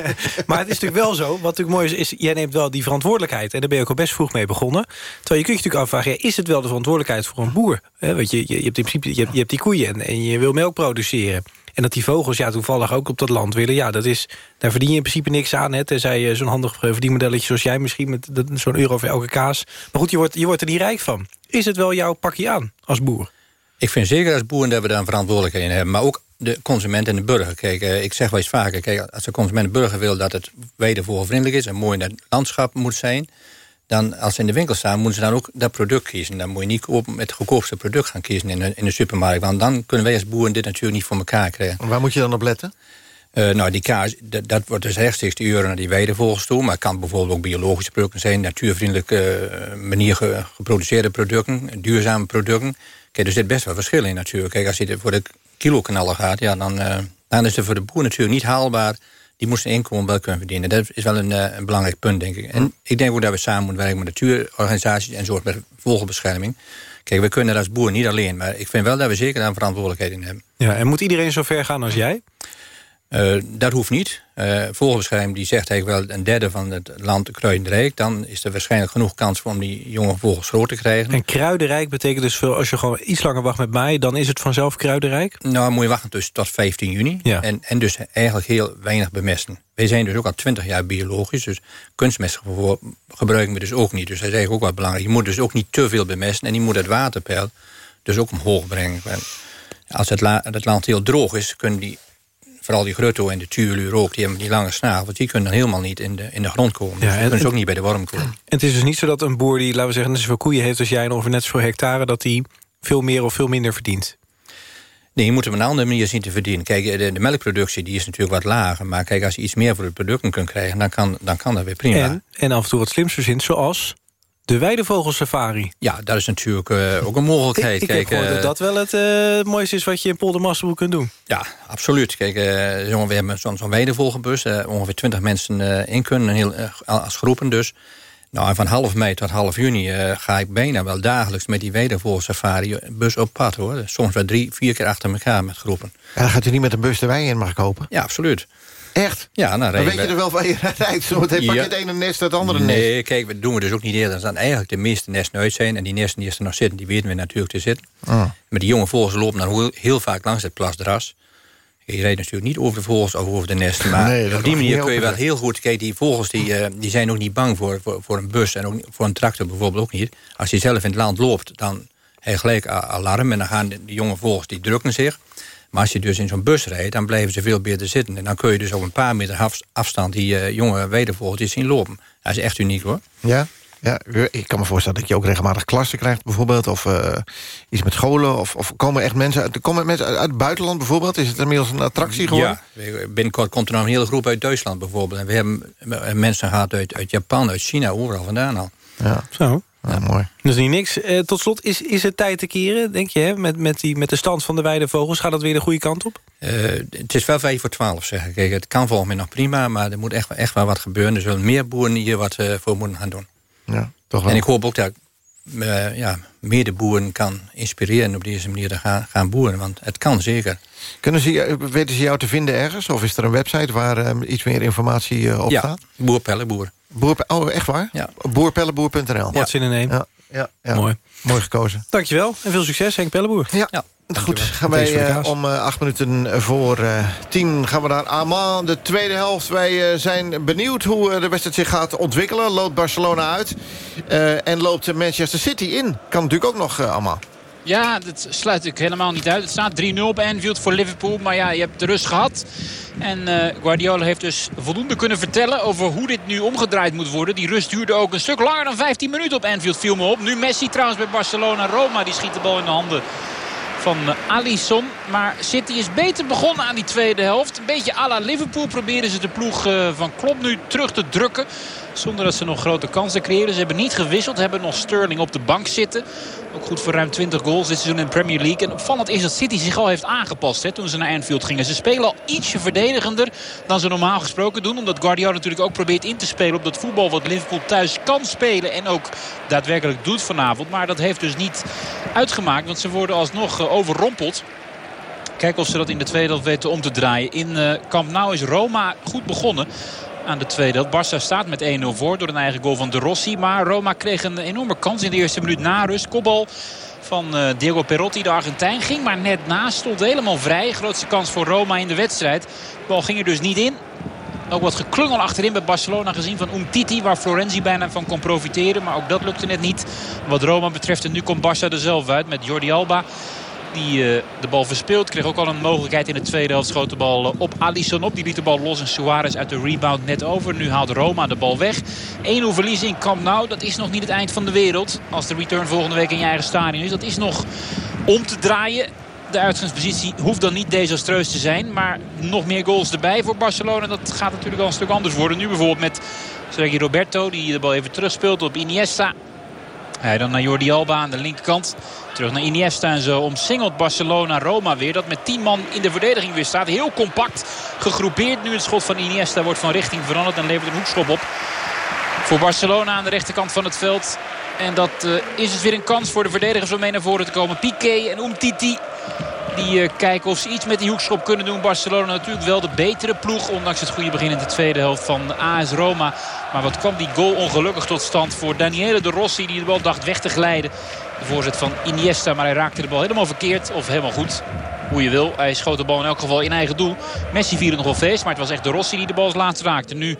maar het is natuurlijk wel zo, wat natuurlijk mooi is, is... jij neemt wel die verantwoordelijkheid. En daar ben je ook al best vroeg mee begonnen. Terwijl je kunt je natuurlijk afvragen... Ja, is het wel de verantwoordelijkheid voor een boer? Hè, want je, je, je hebt in principe je hebt, je hebt die koeien en, en je wil melk produceren. En dat die vogels ja, toevallig ook op dat land willen... ja, dat is, daar verdien je in principe niks aan. Hè, tenzij zo'n handig verdienmodelletje zoals jij misschien... met zo'n euro voor elke kaas. Maar goed, je wordt, je wordt er niet rijk van. Is het wel jouw pakje aan als boer? Ik vind zeker als boeren dat we daar een verantwoordelijkheid in hebben. Maar ook de consument en de burger. Kijk, eh, ik zeg wel eens vaker, kijk, als de consument en burger wil dat het wedervoorvriendelijk is... en mooi in het landschap moet zijn... dan als ze in de winkel staan, moeten ze dan ook dat product kiezen. Dan moet je niet koop- met het goedkoopste product gaan kiezen in de, in de supermarkt. Want dan kunnen wij als boeren dit natuurlijk niet voor elkaar krijgen. Waar moet je dan op letten? Eh, nou, die kaas, dat, dat wordt dus rechtstreeks de euro naar die weidevogels toe. Maar het kan bijvoorbeeld ook biologische producten zijn... natuurvriendelijke eh, manier ge- geproduceerde producten, duurzame producten. Kijk, er zit best wel verschil in natuurlijk. Kijk, als je voor de kiloknallen gaat, ja, dan, eh, dan is het voor de boer natuurlijk niet haalbaar... die moet zijn inkomen wel kunnen verdienen. Dat is wel een, eh, een belangrijk punt, denk ik. En ik denk ook dat we samen moeten werken met natuurorganisaties... en zorg met vogelbescherming. Kijk, we kunnen dat als boer niet alleen... maar ik vind wel dat we zeker daar een verantwoordelijkheid in hebben. Ja, en moet iedereen zo ver gaan als jij? Eh, dat hoeft niet. Uh, Vogelbescherming die zegt eigenlijk wel een derde van het land kruidenrijk. Dan is er waarschijnlijk genoeg kans voor om die jonge vogels groot te krijgen. En kruidenrijk betekent dus veel, als je gewoon iets langer wacht met mij... dan is het vanzelf kruidenrijk? Nou, moet je wachten dus tot 15 juni. Ja. En, en dus eigenlijk heel weinig bemesten. Wij zijn dus ook al 20 jaar biologisch. Dus kunstmest gebruiken we dus ook niet. Dus dat is eigenlijk ook wel belangrijk. Je moet dus ook niet te veel bemesten. En je moet het waterpeil dus ook omhoog brengen. En als het, la- het land heel droog is, kunnen die vooral die grutto en de tuurluur ook, die hebben die lange snavels, die kunnen dan helemaal niet in de, in de grond komen. Dus Ja, die en- kunnen ze ook niet bij de worm komen. En het is dus niet zo dat een boer die, laten we zeggen... net zoveel koeien heeft als jij en ongeveer net zoveel hectare... dat hij veel meer of veel minder verdient. Nee, je moet op een andere manier zien te verdienen. Kijk, de, de melkproductie die is natuurlijk wat lager. Maar kijk, als je iets meer voor de producten kunt krijgen... dan kan, dan kan dat weer prima. En, en af en toe wat slims verzint, zoals de weidevogelssafari. Ja, dat is natuurlijk eh, ook een mogelijkheid. Ik, ik heb Kijk, gehoord dat eh, dat wel het eh, mooiste is wat je in Poldermasselboek kunt doen. Ja, absoluut. Kijk, eh, jongen, we hebben zo'n zo'n weidevogelbus. eh, ongeveer 20 mensen eh, in kunnen, een heel, eh, als groepen dus. Nou, en van half mei tot half juni eh, ga ik bijna wel dagelijks... met die weidevogelssafari bus op pad, hoor. Soms wel drie, vier keer achter elkaar met groepen. En dan gaat u niet met een bus de wei in, mag ik hopen? Ja, absoluut. Echt? Ja, nou, Dan weet je er wel waar je rijdt. Zometeen pak je het ene nest uit het andere nest. Nee, kijk, dat doen we dus ook niet eerder. Dan eigenlijk de meeste nesten uit zijn. En die nesten die er nog zitten, die weten we natuurlijk te zitten. Ah. Maar die jonge vogels lopen dan heel, heel vaak langs het plasdras. Je rijdt natuurlijk niet over de vogels of over de nesten. Maar Nee, op die manier kun je wel heel goed... Kijk, die vogels die, eh, die zijn ook niet bang voor, voor, voor een bus. En ook niet- voor een tractor bijvoorbeeld ook niet. Als je zelf in het land loopt, dan heb je gelijk alarm. En dan gaan de, die jonge vogels, die drukken zich. Maar als je dus in zo'n bus rijdt, dan blijven ze veel beter zitten. En dan kun je dus op een paar meter af- afstand... die eh, jonge wedervogeltjes zien lopen. Dat is echt uniek, hoor. Ja? Ja, ik kan me voorstellen dat je ook regelmatig klassen krijgt bijvoorbeeld. Of eh, iets met scholen. Of, of komen echt mensen uit, komen mensen uit, uit het buitenland bijvoorbeeld? Is het inmiddels een attractie geworden? Ja, binnenkort komt er nog een hele groep uit Duitsland bijvoorbeeld. En we hebben mensen gehad uit, uit Japan, uit China, overal vandaan al. Ja. Zo. Ja, mooi. Dat is niet niks. Eh, tot slot, is, is het tijd te keren, denk je, hè? Met, met, die, met de stand van de weidevogels? Gaat dat weer de goede kant op? Eh, het is wel vijf voor twaalf, zeg ik. Kijk, het kan volgens mij nog prima, maar er moet echt, echt wel wat gebeuren. Er zullen meer boeren hier wat eh, voor moeten gaan doen. Ja, toch wel. En ik hoop ook dat eh, ja, meer de boeren kan inspireren... op deze manier te gaan, gaan boeren, want het kan zeker. Kunnen ze, weten ze jou te vinden ergens? Of is er een website waar eh, iets meer informatie eh, op ja, staat? boerpellenboer. Boer, oh, echt waar? Ja. Boerpellenboer.nl. What's in a name. Ja, ja, ja. Mooi. Mooi gekozen. Dankjewel en veel succes, Henk Pelleboer. Ja, Goed. Gaan wij eh, om eh, acht minuten voor eh, tien gaan we naar Amman. De tweede helft. Wij eh, zijn benieuwd hoe eh, de wedstrijd zich gaat ontwikkelen. Loopt Barcelona uit. eh, en loopt Manchester City in. Kan natuurlijk ook nog, eh Amman. Ja, dat sluit ik helemaal niet uit. Het staat 3-0 op Anfield voor Liverpool. Maar ja, je hebt de rust gehad. En eh, Guardiola heeft dus voldoende kunnen vertellen over hoe dit nu omgedraaid moet worden. Die rust duurde ook een stuk langer dan 15 minuten op Anfield, viel me op. Nu Messi trouwens bij Barcelona. Roma die schiet de bal in de handen van Alisson. Maar City is beter begonnen aan die tweede helft. Een beetje à la Liverpool proberen ze de ploeg eh, van Klopp nu terug te drukken. Zonder dat ze nog grote kansen creëren. Ze hebben niet gewisseld. Hebben nog Sterling op de bank zitten. Ook goed voor ruim 20 goals dit seizoen in Premier League. En opvallend is dat City zich al heeft aangepast hè, toen ze naar Anfield gingen. Ze spelen al ietsje verdedigender dan ze normaal gesproken doen. Omdat Guardiola natuurlijk ook probeert in te spelen op dat voetbal wat Liverpool thuis kan spelen. En ook daadwerkelijk doet vanavond. Maar dat heeft dus niet uitgemaakt. Want ze worden alsnog eh, overrompeld Kijken of ze dat in de tweede helft weten om te draaien. In uh, Camp Nou is Roma goed begonnen aan de tweede helft. Barça staat met 1-0 voor door een eigen goal van De Rossi. Maar Roma kreeg een enorme kans in de eerste minuut na rust. Kopbal van uh, Diego Perotti, de Argentijn. Ging maar net naast, stond helemaal vrij. Grootste kans voor Roma in de wedstrijd. De bal ging er dus niet in. Ook wat geklungel achterin bij Barcelona gezien van Umtiti. Waar Florenzi bijna van kon profiteren. Maar ook dat lukte net niet. Wat Roma betreft. En nu komt Barça er zelf uit met Jordi Alba. Die uh, de bal verspeelt. Kreeg ook al een mogelijkheid in de tweede helft. Schoot de bal uh, op Alisson op. Die liet de bal los. En Suarez uit de rebound net over. Nu haalt Roma de bal weg. 1-0 verliezen in Nou. Dat is nog niet het eind van de wereld. Als de return volgende week in je eigen stadion is. Dat is nog om te draaien de uitgangspositie hoeft dan niet desastreus te zijn. Maar nog meer goals erbij voor Barcelona. Dat gaat natuurlijk al een stuk anders worden. Nu bijvoorbeeld met Sergio Roberto. Die de bal even terugspeelt op Iniesta. Hij dan naar Jordi Alba aan de linkerkant. Terug naar Iniesta en zo omsingelt Barcelona-Roma weer. Dat met 10 man in de verdediging weer staat. Heel compact gegroepeerd. Nu het schot van Iniesta wordt van richting veranderd. En levert een hoekschop op. Voor Barcelona aan de rechterkant van het veld. En dat uh, is dus weer een kans voor de verdedigers om mee naar voren te komen. Piqué en Umtiti die uh, kijken of ze iets met die hoekschop kunnen doen. Barcelona natuurlijk wel de betere ploeg. Ondanks het goede begin in de tweede helft van AS Roma. Maar wat kwam die goal ongelukkig tot stand voor Daniele de Rossi. Die de bal dacht weg te glijden. De voorzet van Iniesta. Maar hij raakte de bal helemaal verkeerd. Of helemaal goed. Hoe je wil. Hij schoot de bal in elk geval in eigen doel. Messi vierde nog feest. Maar het was echt de Rossi die de bal als laatste raakte. Nu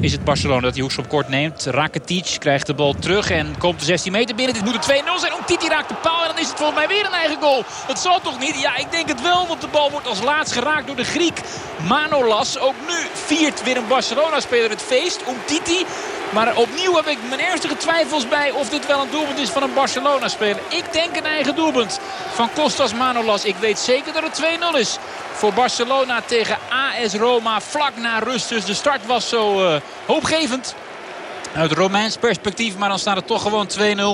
is het Barcelona dat die hoekschop kort neemt. Rakitic krijgt de bal terug en komt de 16 meter binnen. Dit moet een 2-0 zijn. Titi raakt de paal en dan is het volgens mij weer een eigen goal. Dat zal toch niet? Ja, ik denk het wel. Want de bal wordt als laatst geraakt door de Griek Manolas. Ook nu viert weer een Barcelona-speler het feest Titi. Maar opnieuw heb ik mijn ernstige twijfels bij of dit wel een doelpunt is van een Barcelona-speler. Ik denk een eigen doelpunt van Kostas Manolas. Ik weet zeker dat het 2-0 is voor Barcelona tegen AS Roma vlak na rust. Dus de start was zo uh, hoopgevend. Uit Romeins perspectief, maar dan staat het toch gewoon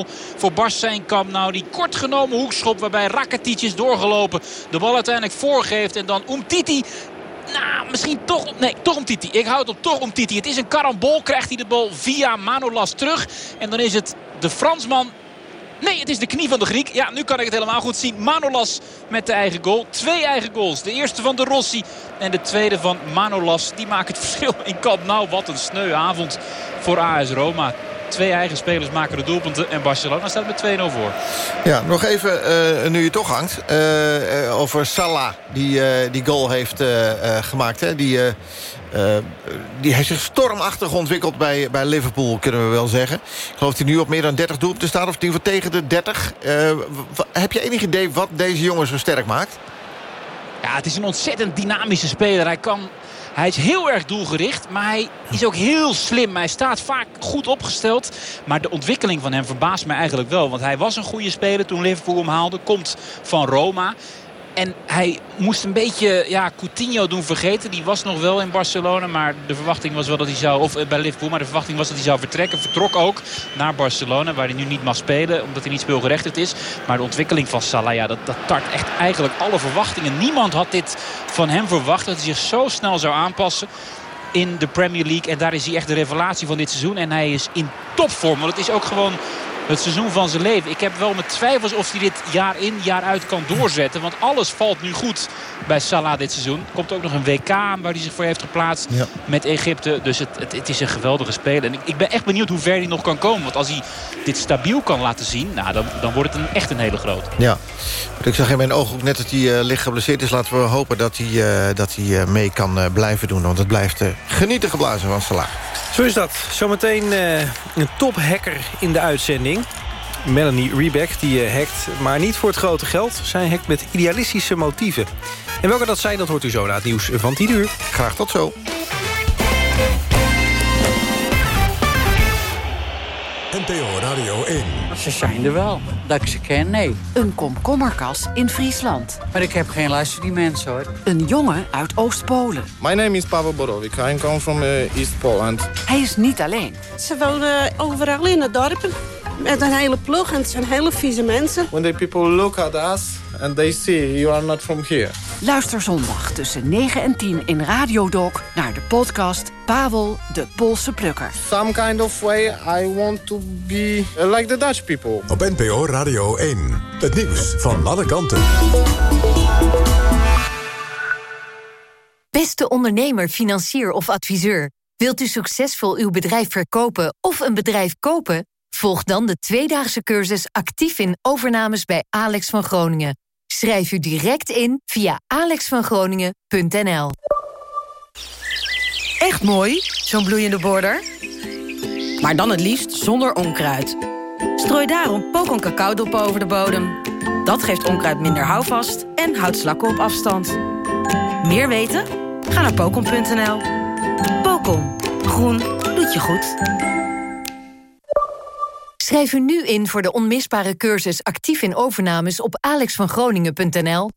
2-0 voor Bas zijn. Nou, die kort genomen hoekschop waarbij Rakitic is doorgelopen. De bal uiteindelijk voorgeeft en dan Umtiti nou, misschien toch... Nee, toch om Titi. Ik houd op toch om Titi. Het is een karambol. Krijgt hij de bal via Manolas terug. En dan is het de Fransman Nee, het is de knie van de Griek. Ja, nu kan ik het helemaal goed zien. Manolas met de eigen goal. Twee eigen goals. De eerste van de Rossi en de tweede van Manolas. Die maken het verschil in Camp Nou. Wat een sneu avond voor AS Roma. Twee eigen spelers maken de doelpunten. En Barcelona staat met 2-0 voor. Ja, nog even, uh, nu je toch hangt... Uh, over Salah, die uh, die goal heeft gemaakt. Hè? Die, die heeft zich stormachtig ontwikkeld bij, bij Liverpool, kunnen we wel zeggen. Ik geloof dat hij nu op meer dan 30 doelpunten staat. Of in ieder geval tegen de 30. heb je enig idee wat deze jongen zo sterk maakt? Ja, het is een ontzettend dynamische speler. Hij kan hij is heel erg doelgericht, maar hij is ook heel slim. Hij staat vaak goed opgesteld. Maar de ontwikkeling van hem verbaast mij eigenlijk wel. Want hij was een goede speler toen Liverpool hem haalde. Komt van Roma. En hij moest een beetje ja, Coutinho doen vergeten. Die was nog wel in Barcelona. Maar de verwachting was wel dat hij zou... Of bij Liverpool. Maar de verwachting was dat hij zou vertrekken. Vertrok ook naar Barcelona. Waar hij nu niet mag spelen. Omdat hij niet speelgerechtigd is. Maar de ontwikkeling van Salah. Ja, dat, dat tart echt eigenlijk alle verwachtingen. Niemand had dit van hem verwacht. Dat hij zich zo snel zou aanpassen in de Premier League. En daar is hij echt de revelatie van dit seizoen. En hij is in topvorm. Want het is ook gewoon het seizoen van zijn leven. Ik heb wel mijn twijfels of hij dit jaar in, jaar uit kan doorzetten. Want alles valt nu goed bij Salah dit seizoen. Er komt ook nog een WK aan waar hij zich voor heeft geplaatst ja. met Egypte. Dus het, het, het, is een geweldige speler. En ik, ik, ben echt benieuwd hoe ver hij nog kan komen. Want als hij dit stabiel kan laten zien, nou, dan, dan wordt het een, echt een hele grote. Ja, ik zag in mijn oog ook net dat hij uh, licht geblesseerd is. Laten we hopen dat hij, uh, dat hij uh, mee kan blijven doen. Want het blijft genieten geblazen van Salah. Zo is dat. Zometeen een tophacker in de uitzending. Melanie Rebeck, die uh, hackt, maar niet voor het grote geld. Zij hackt met idealistische motieven. En welke dat zijn, dat hoort u zo na het nieuws van 10 uur. Graag tot zo. NPO Radio 1. Ze zijn er wel. Dat ik ze ken, nee. Een komkommerkas in Friesland. Maar ik heb geen luister die mensen, hoor. Een jongen uit Oost-Polen. My name is Pavel Borowik. I come from uh, East Poland. Hij is niet alleen. Ze wonen overal in het dorpen. Met een hele ploeg en het zijn hele vieze mensen. When the people look at us and they see you are not from here. Luister zondag tussen 9 en 10 in Radio Doc naar de podcast Pavel de Poolse Plukker. Some kind of way I want to be like the Dutch people. Op NPO Radio 1. Het nieuws van alle kanten. de ondernemer, financier of adviseur. Wilt u succesvol uw bedrijf verkopen of een bedrijf kopen? Volg dan de tweedaagse cursus actief in overnames bij Alex van Groningen. Schrijf u direct in via alexvangroningen.nl. Echt mooi, zo'n bloeiende border. Maar dan het liefst zonder onkruid. Strooi daarom pokon cacaodop over de bodem. Dat geeft onkruid minder houvast en houdt slakken op afstand. Meer weten? Ga naar pokon.nl. Pokon. Groen doet je goed. Schrijf u nu in voor de onmisbare cursus actief in overnames op alexvangroningen.nl.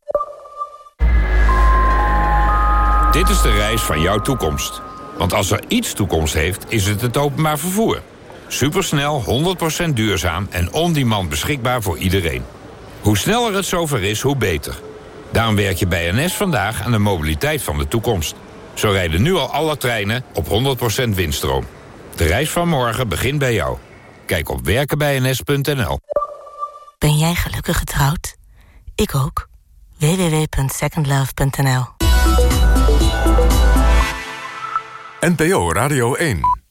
Dit is de reis van jouw toekomst. Want als er iets toekomst heeft, is het het openbaar vervoer. Supersnel, 100% duurzaam en on-demand beschikbaar voor iedereen. Hoe sneller het zover is, hoe beter. Daarom werk je bij NS vandaag aan de mobiliteit van de toekomst. Zo rijden nu al alle treinen op 100% windstroom. De reis van morgen begint bij jou. Kijk op werkenbijns.nl. Ben jij gelukkig getrouwd? Ik ook. www.secondlove.nl NPO Radio 1